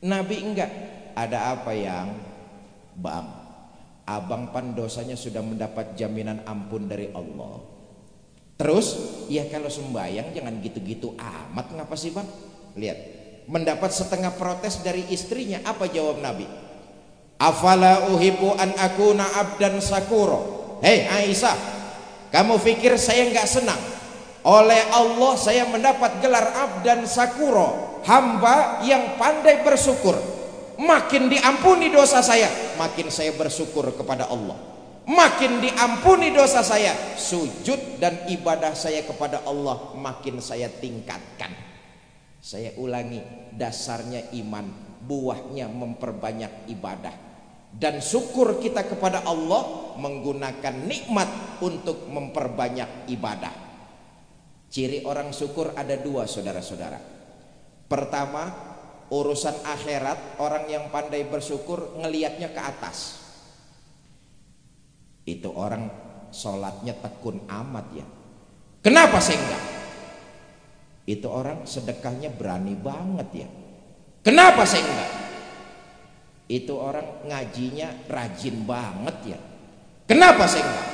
Nabi enggak. Ada apa yang? Bang abang pan dosanya sudah mendapat jaminan ampun dari Allah. Terus ya kalau sembahyang jangan gitu-gitu amat ngapa sih bang? Lihat mendapat setengah protes dari istrinya apa jawab Nabi? Afala uhibu an akuna abdan sakuro. Hei Aisyah kamu pikir saya nggak senang? Oleh Allah saya mendapat gelar abdan sakuro hamba yang pandai bersyukur. Makin diampuni dosa saya makin saya bersyukur kepada Allah. Makin diampuni dosa saya sujud dan ibadah saya kepada Allah makin saya tingkatkan. Saya ulangi dasarnya iman buahnya memperbanyak ibadah. Dan syukur kita kepada Allah menggunakan nikmat untuk memperbanyak ibadah. Ciri orang syukur ada dua saudara-saudara pertama urusan akhirat orang yang pandai bersyukur ngelihatnya ke atas. Itu orang sholatnya tekun amat ya. Kenapa saya enggak? Itu orang sedekahnya berani banget ya. Kenapa saya enggak? Itu orang ngajinya rajin banget ya. Kenapa saya enggak?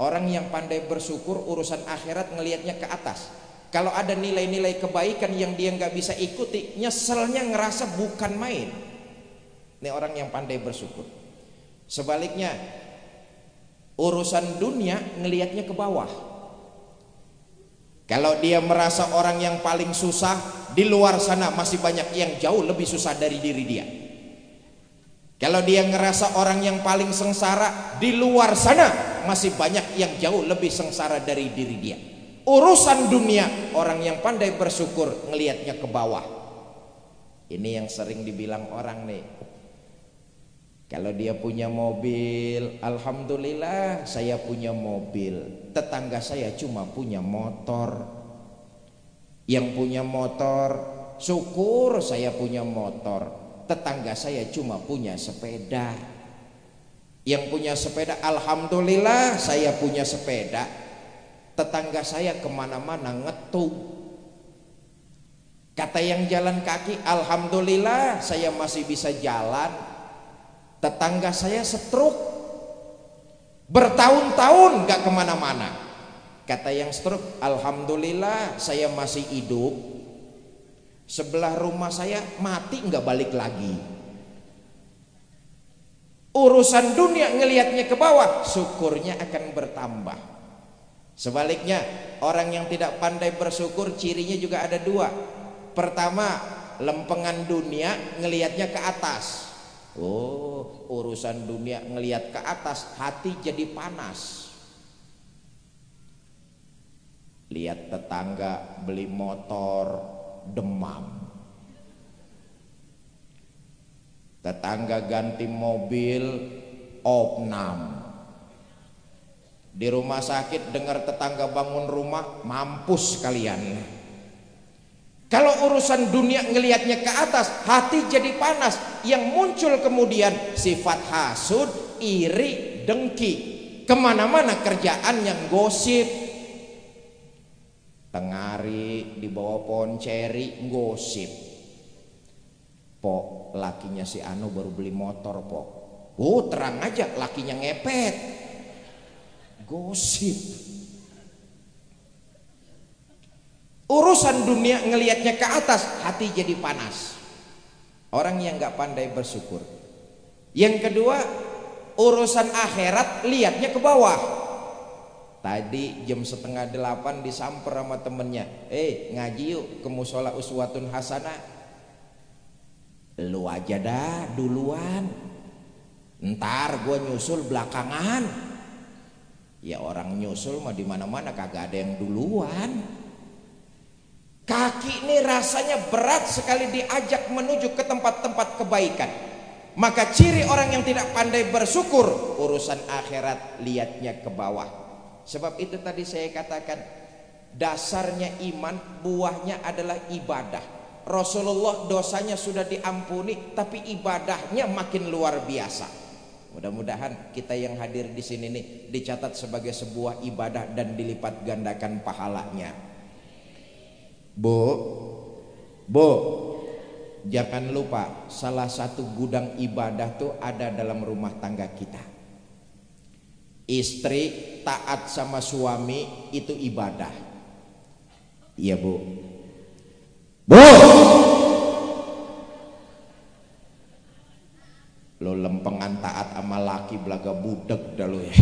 Orang yang pandai bersyukur urusan akhirat ngelihatnya ke atas kalau ada nilai-nilai kebaikan yang dia nggak bisa ikuti, nyeselnya ngerasa bukan main. Ini orang yang pandai bersyukur. Sebaliknya, urusan dunia ngelihatnya ke bawah. Kalau dia merasa orang yang paling susah di luar sana masih banyak yang jauh lebih susah dari diri dia. Kalau dia ngerasa orang yang paling sengsara di luar sana masih banyak yang jauh lebih sengsara dari diri dia urusan dunia orang yang pandai bersyukur ngelihatnya ke bawah. Ini yang sering dibilang orang nih. Kalau dia punya mobil Alhamdulillah saya punya mobil. Tetangga saya cuma punya motor. Yang punya motor syukur saya punya motor. Tetangga saya cuma punya sepeda. Yang punya sepeda Alhamdulillah saya punya sepeda tetangga saya ke mana-mana ngetung kata yang jalan kaki Alhamdulillah saya masih bisa jalan. Tetangga saya stroke bertahun-tahun gak ke mana-mana. Kata yang stroke Alhamdulillah saya masih hidup. Sebelah rumah saya mati nggak balik lagi. Urusan dunia ngelihatnya ke bawah syukurnya akan bertambah Sebaliknya, orang yang tidak pandai bersyukur cirinya juga ada dua. Pertama, lempengan dunia ngelihatnya ke atas. Oh, urusan dunia ngelihat ke atas, hati jadi panas. Lihat tetangga beli motor, demam. Tetangga ganti mobil, opnam di rumah sakit dengar tetangga bangun rumah mampus kalian. Kalau urusan dunia ngelihatnya ke atas hati jadi panas. Yang muncul kemudian sifat hasud iri dengki. Ke mana-mana kerjaan yang gosip. Tengari di bawah pohon ceri gosip. Pok lakinya si Anu baru beli motor pok. Oh terang aja lakinya ngepet gosip. Urusan dunia ngelihatnya ke atas hati jadi panas. Orang yang nggak pandai bersyukur. Yang kedua urusan akhirat lihatnya ke bawah. Tadi jam setengah delapan disamper sama temennya. Eh ngaji yuk ke musola uswatun hasanah. Lu aja dah duluan. Ntar gue nyusul belakangan Ya orang nyusul mah di mana-mana kagak ada yang duluan. Kaki ini rasanya berat sekali diajak menuju ke tempat-tempat kebaikan. Maka ciri orang yang tidak pandai bersyukur urusan akhirat lihatnya ke bawah. Sebab itu tadi saya katakan dasarnya iman buahnya adalah ibadah. Rasulullah dosanya sudah diampuni tapi ibadahnya makin luar biasa. Mudah-mudahan kita yang hadir di sini nih dicatat sebagai sebuah ibadah dan dilipat gandakan pahalanya. Bu, Bu, jangan lupa salah satu gudang ibadah tuh ada dalam rumah tangga kita. Istri taat sama suami itu ibadah. Iya bu. Bu. Lo lempengan taat sama laki belaga budek dah lo ya.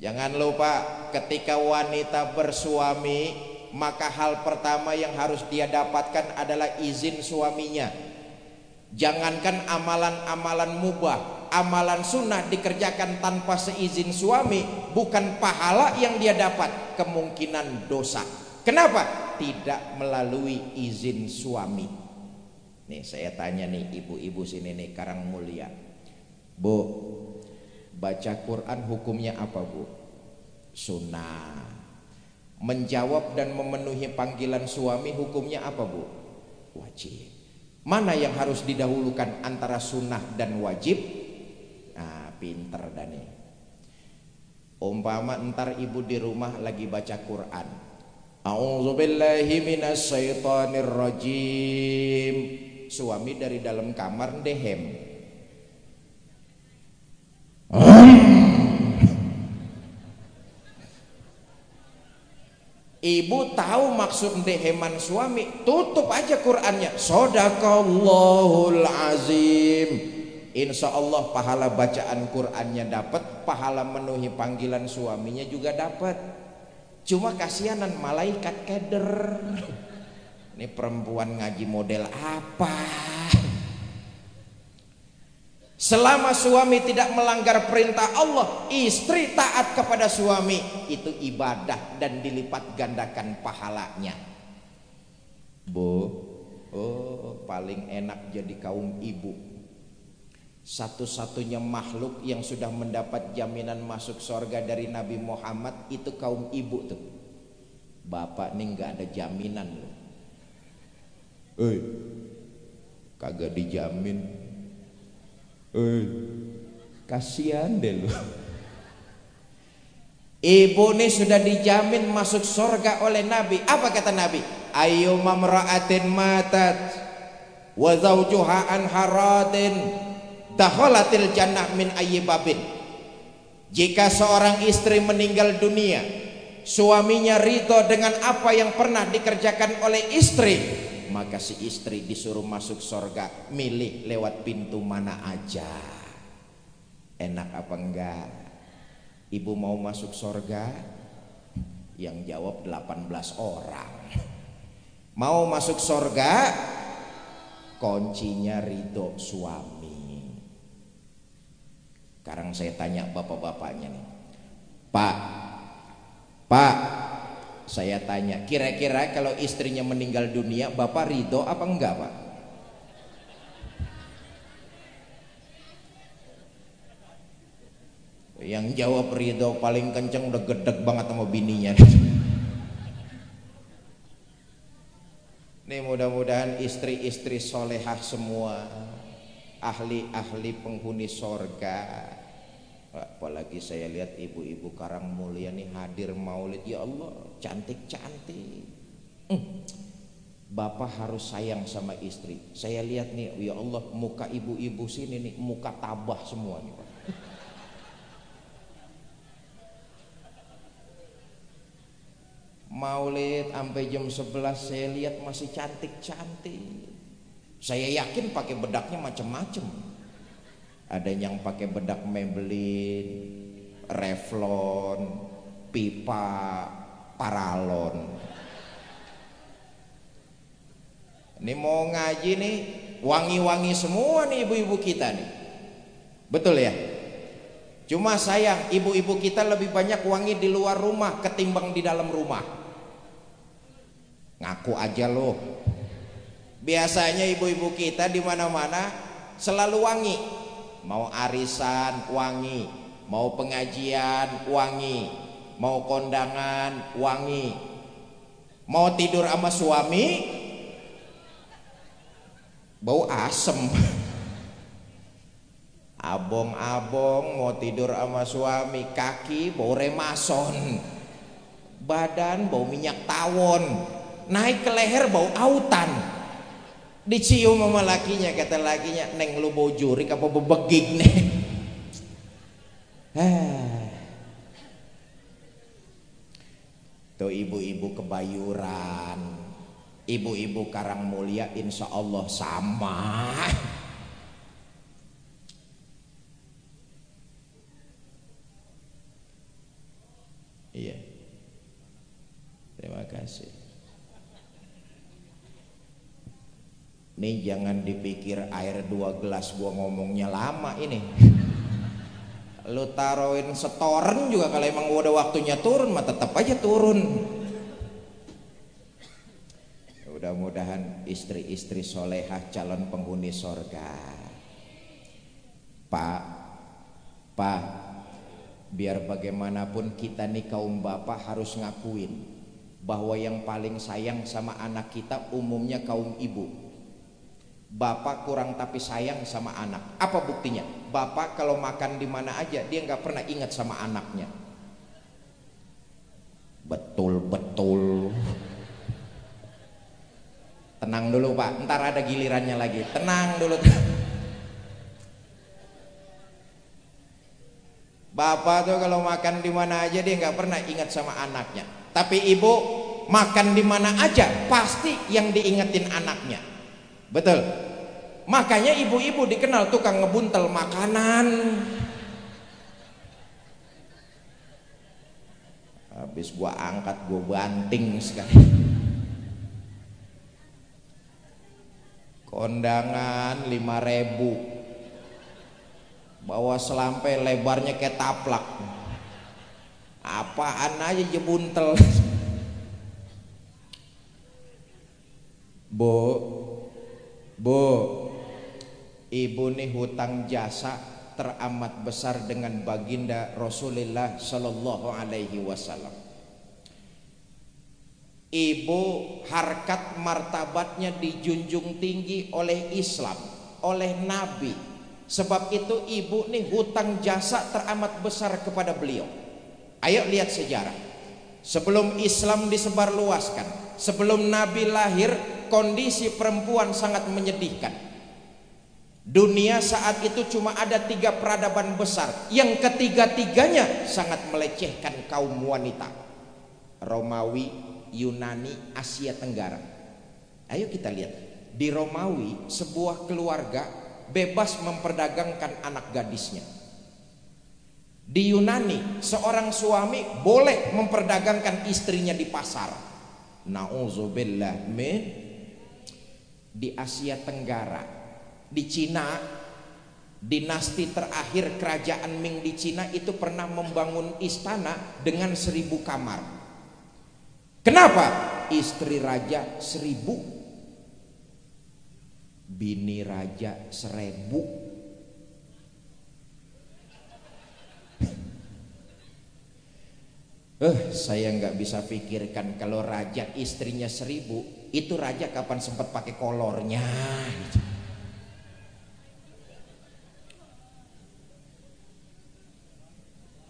Jangan lupa ketika wanita bersuami maka hal pertama yang harus dia dapatkan adalah izin suaminya. Jangankan amalan-amalan mubah, amalan sunnah dikerjakan tanpa seizin suami, bukan pahala yang dia dapat, kemungkinan dosa. Kenapa? Tidak melalui izin suami. Nih saya tanya nih ibu-ibu sini nih Karang Mulia. Bu, Baca Quran hukumnya apa bu? Sunnah Menjawab dan memenuhi panggilan suami hukumnya apa bu? Wajib Mana yang harus didahulukan antara sunnah dan wajib? Nah pinter Dani Umpama entar ibu di rumah lagi baca Quran A'udzubillahi rajim Suami dari dalam kamar dehem Ibu tahu maksud deheman suami, tutup aja Qurannya. Sodakallahul azim. Insya Allah pahala bacaan Qurannya dapat, pahala menuhi panggilan suaminya juga dapat. Cuma kasihanan malaikat keder. Ini perempuan ngaji model apa? Selama suami tidak melanggar perintah Allah, istri taat kepada suami, itu ibadah dan dilipat gandakan pahalanya. Bu, oh paling enak jadi kaum ibu. Satu-satunya makhluk yang sudah mendapat jaminan masuk surga dari Nabi Muhammad itu kaum ibu tuh. Bapak nih nggak ada jaminan loh. Eh, kagak dijamin Eh, kasihan deh lu. Ibu ini sudah dijamin masuk surga oleh Nabi. Apa kata Nabi? Ayu mamra'atin matat wa zawjuha an haratin dakhalatil jannah min ayyibabin. Jika seorang istri meninggal dunia, suaminya ridho dengan apa yang pernah dikerjakan oleh istri, maka si istri disuruh masuk sorga milih lewat pintu mana aja. Enak apa enggak? Ibu mau masuk sorga? Yang jawab 18 orang. Mau masuk sorga? Kuncinya ridho suami. Sekarang saya tanya bapak-bapaknya nih. Pak pak saya tanya, kira-kira kalau istrinya meninggal dunia, Bapak ridho apa enggak Pak? Yang jawab ridho paling kenceng udah gedek banget sama bininya. Nih mudah-mudahan istri-istri solehah semua Ahli-ahli penghuni sorga Apalagi saya lihat ibu-ibu Karang Mulia nih hadir maulid. Ya Allah cantik-cantik. Hmm. Bapak harus sayang sama istri. Saya lihat nih ya Allah muka ibu-ibu sini nih Muka tabah semua nih Pak. Maulid sampai jam 11 saya lihat masih cantik-cantik. Saya yakin pakai bedaknya macam-macam ada yang pakai bedak Maybelline Revlon pipa paralon. Ini mau ngaji nih wangi-wangi semua nih ibu-ibu kita nih. Betul ya? Cuma sayang ibu-ibu kita lebih banyak wangi di luar rumah ketimbang di dalam rumah. Ngaku aja loh. Biasanya ibu-ibu kita di mana-mana selalu wangi mau arisan wangi. Mau pengajian wangi. Mau kondangan wangi. Mau tidur sama suami? Bau asem. Abong-abong mau tidur sama suami. Kaki bau remason. Badan bau minyak tawon. Naik ke leher bau autan dicium sama lakinya kata lakinya neng lu bau jurik apa bebegik nih? Tuh ibu-ibu kebayuran. Ibu-ibu karang mulia insya Allah sama. Iya. Terima kasih ini jangan dipikir air dua gelas gua ngomongnya lama ini. Lu taruhin setoran juga kalau emang udah waktunya turun mah tetap aja turun. Mudah-mudahan istri-istri solehah calon penghuni sorga. Pak pak biar bagaimanapun kita nih kaum bapak harus ngakuin bahwa yang paling sayang sama anak kita umumnya kaum ibu Bapak kurang tapi sayang sama anak. Apa buktinya? Bapak kalau makan di mana aja dia nggak pernah ingat sama anaknya. Betul betul. Tenang dulu pak, ntar ada gilirannya lagi. Tenang dulu. Bapak tuh kalau makan di mana aja dia nggak pernah ingat sama anaknya. Tapi ibu makan di mana aja pasti yang diingetin anaknya. Betul. Makanya ibu-ibu dikenal tukang ngebuntel makanan. Habis gua angkat gua banting sekali. Kondangan 5000 Bawa selampe lebarnya kayak taplak. Apaan aja jebuntel. Bu, Bu, ibu nih hutang jasa teramat besar dengan baginda Rasulullah Shallallahu Alaihi Wasallam. Ibu harkat martabatnya dijunjung tinggi oleh Islam, oleh Nabi. Sebab itu ibu nih hutang jasa teramat besar kepada beliau. Ayo lihat sejarah. Sebelum Islam disebarluaskan, sebelum Nabi lahir, kondisi perempuan sangat menyedihkan. Dunia saat itu cuma ada tiga peradaban besar. Yang ketiga-tiganya sangat melecehkan kaum wanita. Romawi, Yunani, Asia Tenggara. Ayo kita lihat. Di Romawi sebuah keluarga bebas memperdagangkan anak gadisnya. Di Yunani seorang suami boleh memperdagangkan istrinya di pasar. Na'udzubillah min di Asia Tenggara di Cina. Dinasti terakhir kerajaan Ming di Cina itu pernah membangun istana dengan seribu kamar. Kenapa? Istri raja seribu bini raja seribu. Eh, saya nggak bisa pikirkan kalau raja istrinya seribu, itu raja kapan sempat pakai kolornya?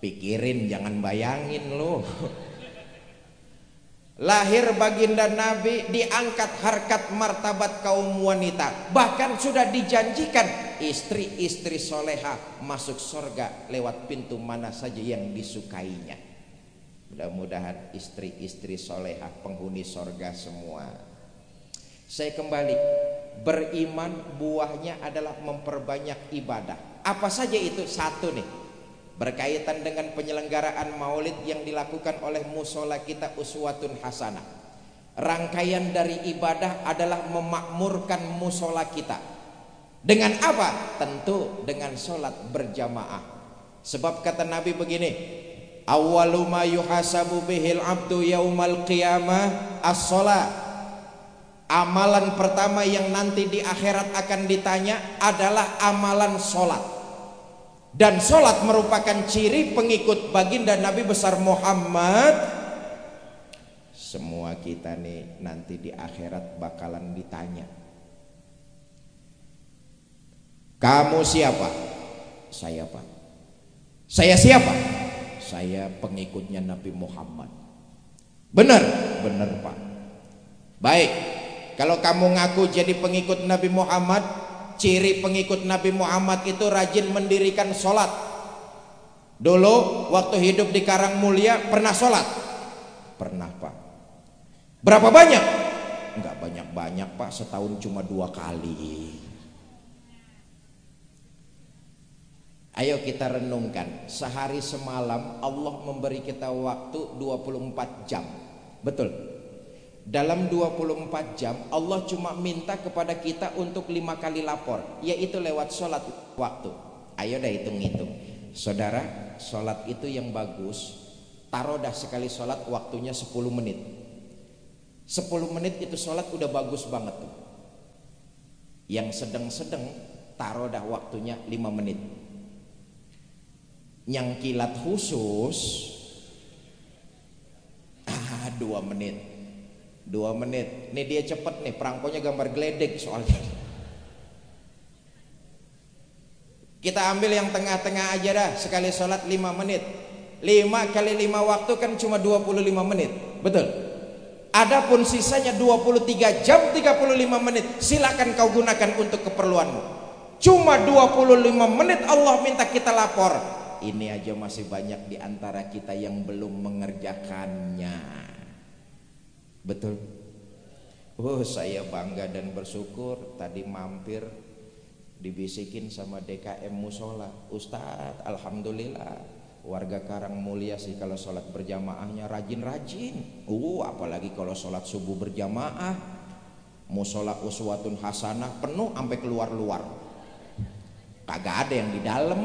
Pikirin, jangan bayangin loh. Lahir baginda Nabi diangkat harkat martabat kaum wanita. Bahkan sudah dijanjikan istri-istri soleha masuk surga lewat pintu mana saja yang disukainya. Mudah-mudahan istri-istri solehah penghuni sorga semua Saya kembali. Beriman buahnya adalah memperbanyak ibadah. Apa saja itu? Satu nih. Berkaitan dengan penyelenggaraan maulid yang dilakukan oleh musola kita uswatun hasanah. Rangkaian dari ibadah adalah memakmurkan musola kita. Dengan apa? Tentu dengan sholat berjamaah. Sebab kata Nabi begini awwalu ma yuhasabu bihil abdu yaumal qiyamah as-shalah Amalan pertama yang nanti di akhirat akan ditanya adalah amalan sholat. Dan sholat merupakan ciri pengikut baginda Nabi besar Muhammad. Semua kita nih nanti di akhirat bakalan ditanya. Kamu siapa? Saya pak. Saya siapa? Saya pengikutnya Nabi Muhammad. Benar, benar pak. Baik, kalau kamu ngaku jadi pengikut Nabi Muhammad, ciri pengikut Nabi Muhammad itu rajin mendirikan sholat. Dulu waktu hidup di Karang Mulia pernah sholat? Pernah pak. Berapa banyak? Enggak banyak-banyak pak, setahun cuma dua kali. Ayo kita renungkan, sehari semalam Allah memberi kita waktu 24 jam. Betul? Dalam 24 jam Allah cuma minta kepada kita untuk lima kali lapor yaitu lewat sholat waktu. Ayo dah hitung-hitung. Saudara sholat itu yang bagus taruh dah sekali sholat waktunya 10 menit. 10 menit itu sholat udah bagus banget tuh. Yang sedang-sedang taruh dah waktunya 5 menit. Yang kilat khusus ah, 2 menit Dua menit. Nih dia cepet nih, perangkonya gambar geledek soalnya. Kita ambil yang tengah-tengah aja dah, sekali sholat lima menit. Lima kali lima waktu kan cuma 25 menit. Betul? Adapun sisanya 23 jam 35 menit Silakan kau gunakan untuk keperluanmu Cuma 25 menit Allah minta kita lapor Ini aja masih banyak di antara kita yang belum mengerjakannya Betul. Oh, saya bangga dan bersyukur tadi mampir dibisikin sama DKM Musola. Ustadz, alhamdulillah warga Karang Mulia sih kalau sholat berjamaahnya rajin-rajin. Uh, apalagi kalau sholat subuh berjamaah. Musola uswatun hasanah penuh sampai keluar-luar. Kagak ada yang di dalam.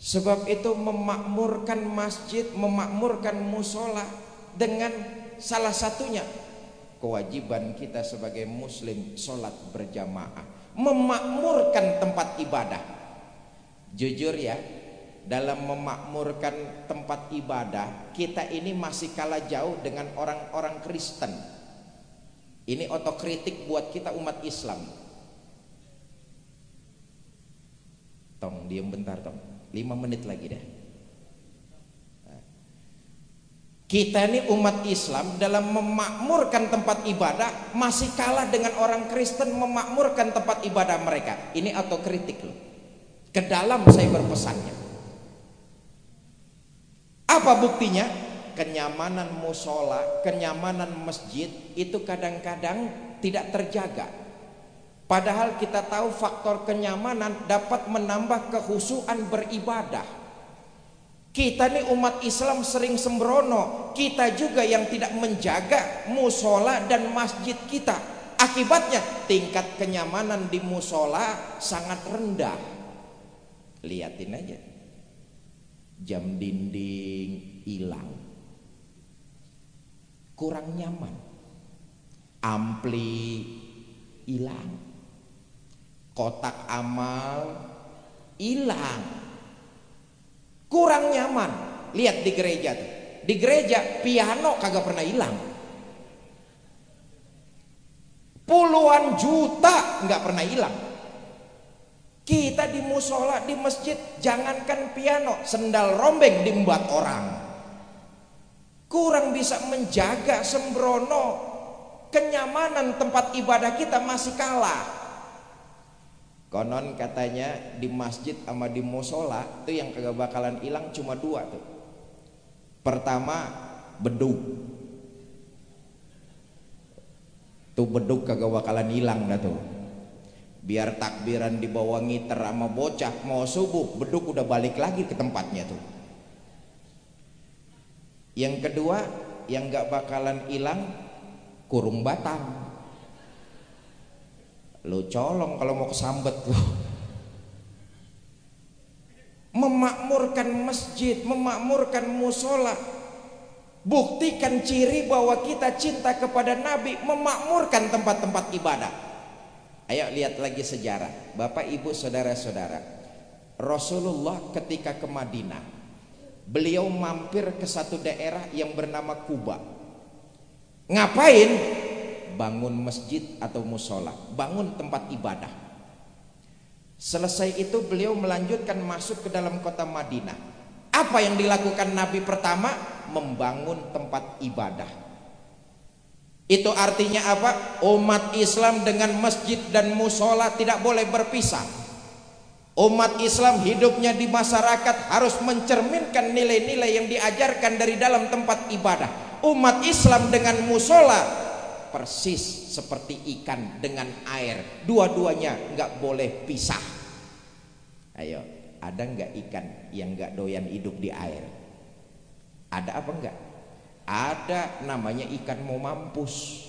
Sebab itu memakmurkan masjid, memakmurkan musola dengan salah satunya kewajiban kita sebagai muslim sholat berjamaah. Memakmurkan tempat ibadah. Jujur ya, dalam memakmurkan tempat ibadah, kita ini masih kalah jauh dengan orang-orang Kristen. Ini otokritik buat kita umat Islam. Tong, diam bentar, tong. 5 menit lagi deh. Kita ini umat Islam dalam memakmurkan tempat ibadah masih kalah dengan orang Kristen memakmurkan tempat ibadah mereka. Ini kritik loh. Ke dalam saya berpesannya. Apa buktinya? Kenyamanan musola, kenyamanan masjid itu kadang-kadang tidak terjaga. Padahal kita tahu faktor kenyamanan dapat menambah kehusuan beribadah. Kita ini umat Islam sering sembrono. Kita juga yang tidak menjaga musola dan masjid kita. Akibatnya tingkat kenyamanan di musola sangat rendah. Liatin aja. Jam dinding hilang. Kurang nyaman. Ampli hilang kotak amal hilang. Kurang nyaman. Lihat di gereja tuh. Di gereja piano kagak pernah hilang. Puluhan juta nggak pernah hilang. Kita di musola di masjid jangankan piano sendal rombeng diembat orang. Kurang bisa menjaga sembrono. Kenyamanan tempat ibadah kita masih kalah Konon katanya di masjid sama di musola itu yang kagak bakalan hilang cuma dua tuh. Pertama beduk. Tuh beduk kagak bakalan hilang dah tuh. Biar takbiran di bawah ngiter sama bocah mau subuh beduk udah balik lagi ke tempatnya tuh. Yang kedua yang gak bakalan hilang kurung batang Lu colong kalau mau kesambet lu. Memakmurkan masjid, memakmurkan musola. Buktikan ciri bahwa kita cinta kepada Nabi memakmurkan tempat-tempat ibadah. Ayo lihat lagi sejarah. Bapak, Ibu, saudara-saudara. Rasulullah ketika ke Madinah, beliau mampir ke satu daerah yang bernama Kuba. Ngapain? Bangun masjid atau musola, bangun tempat ibadah. Selesai itu beliau melanjutkan masuk ke dalam kota Madinah. Apa yang dilakukan Nabi pertama? Membangun tempat ibadah. Itu artinya apa? Umat Islam dengan masjid dan musola tidak boleh berpisah. Umat Islam hidupnya di masyarakat harus mencerminkan nilai-nilai yang diajarkan dari dalam tempat ibadah. Umat Islam dengan musola persis seperti ikan dengan air. Dua-duanya nggak boleh pisah. Ayo, ada nggak ikan yang nggak doyan hidup di air? Ada apa enggak? Ada namanya ikan mau mampus.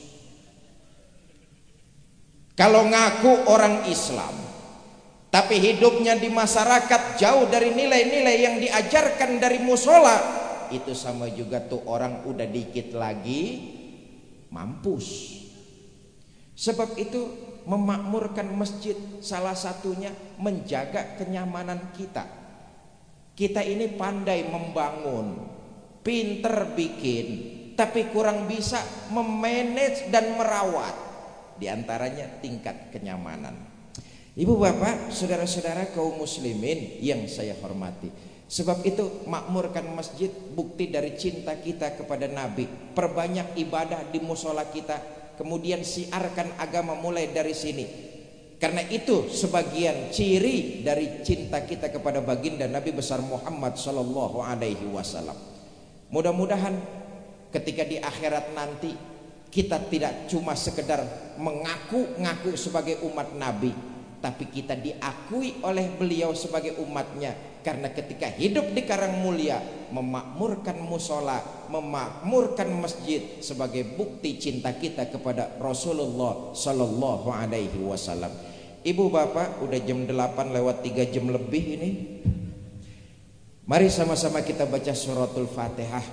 Kalau ngaku orang Islam, tapi hidupnya di masyarakat jauh dari nilai-nilai yang diajarkan dari musola, itu sama juga tuh orang udah dikit lagi mampus. Sebab itu memakmurkan masjid salah satunya menjaga kenyamanan kita. Kita ini pandai membangun, pinter bikin tapi kurang bisa memanage dan merawat di antaranya tingkat kenyamanan Ibu bapak saudara-saudara kaum muslimin yang saya hormati sebab itu makmurkan masjid bukti dari cinta kita kepada Nabi perbanyak ibadah di musola kita kemudian siarkan agama mulai dari sini karena itu sebagian ciri dari cinta kita kepada baginda Nabi besar Muhammad sallallahu alaihi wasallam. Mudah-mudahan ketika di akhirat nanti kita tidak cuma sekedar mengaku-ngaku sebagai umat Nabi, tapi kita diakui oleh beliau sebagai umatnya karena ketika hidup di Karang Mulia memakmurkan musola, memakmurkan masjid sebagai bukti cinta kita kepada Rasulullah Sallallahu Alaihi Wasallam. Ibu bapak udah jam 8 lewat 3 jam lebih ini Mari sama-sama kita baca suratul Fatihah.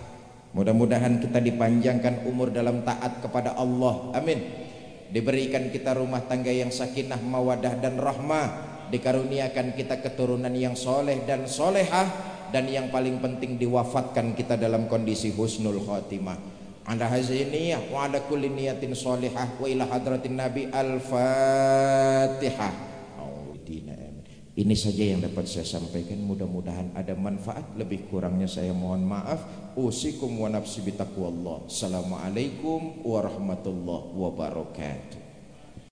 Mudah-mudahan kita dipanjangkan umur dalam taat kepada Allah. Amin. Diberikan kita rumah tangga yang sakinah, mawadah dan rahmah. Dikaruniakan kita keturunan yang soleh dan solehah. Dan yang paling penting diwafatkan kita dalam kondisi husnul khotimah. Anda haziniyah wa ala kulli niyatin solehah wa ila hadratin nabi al-fatihah. Ini saja yang dapat saya sampaikan. Mudah-mudahan ada manfaat. Lebih kurangnya saya mohon maaf. Usikum wa nafsi bitaqwallah. Assalamualaikum warahmatullahi wabarakatuh.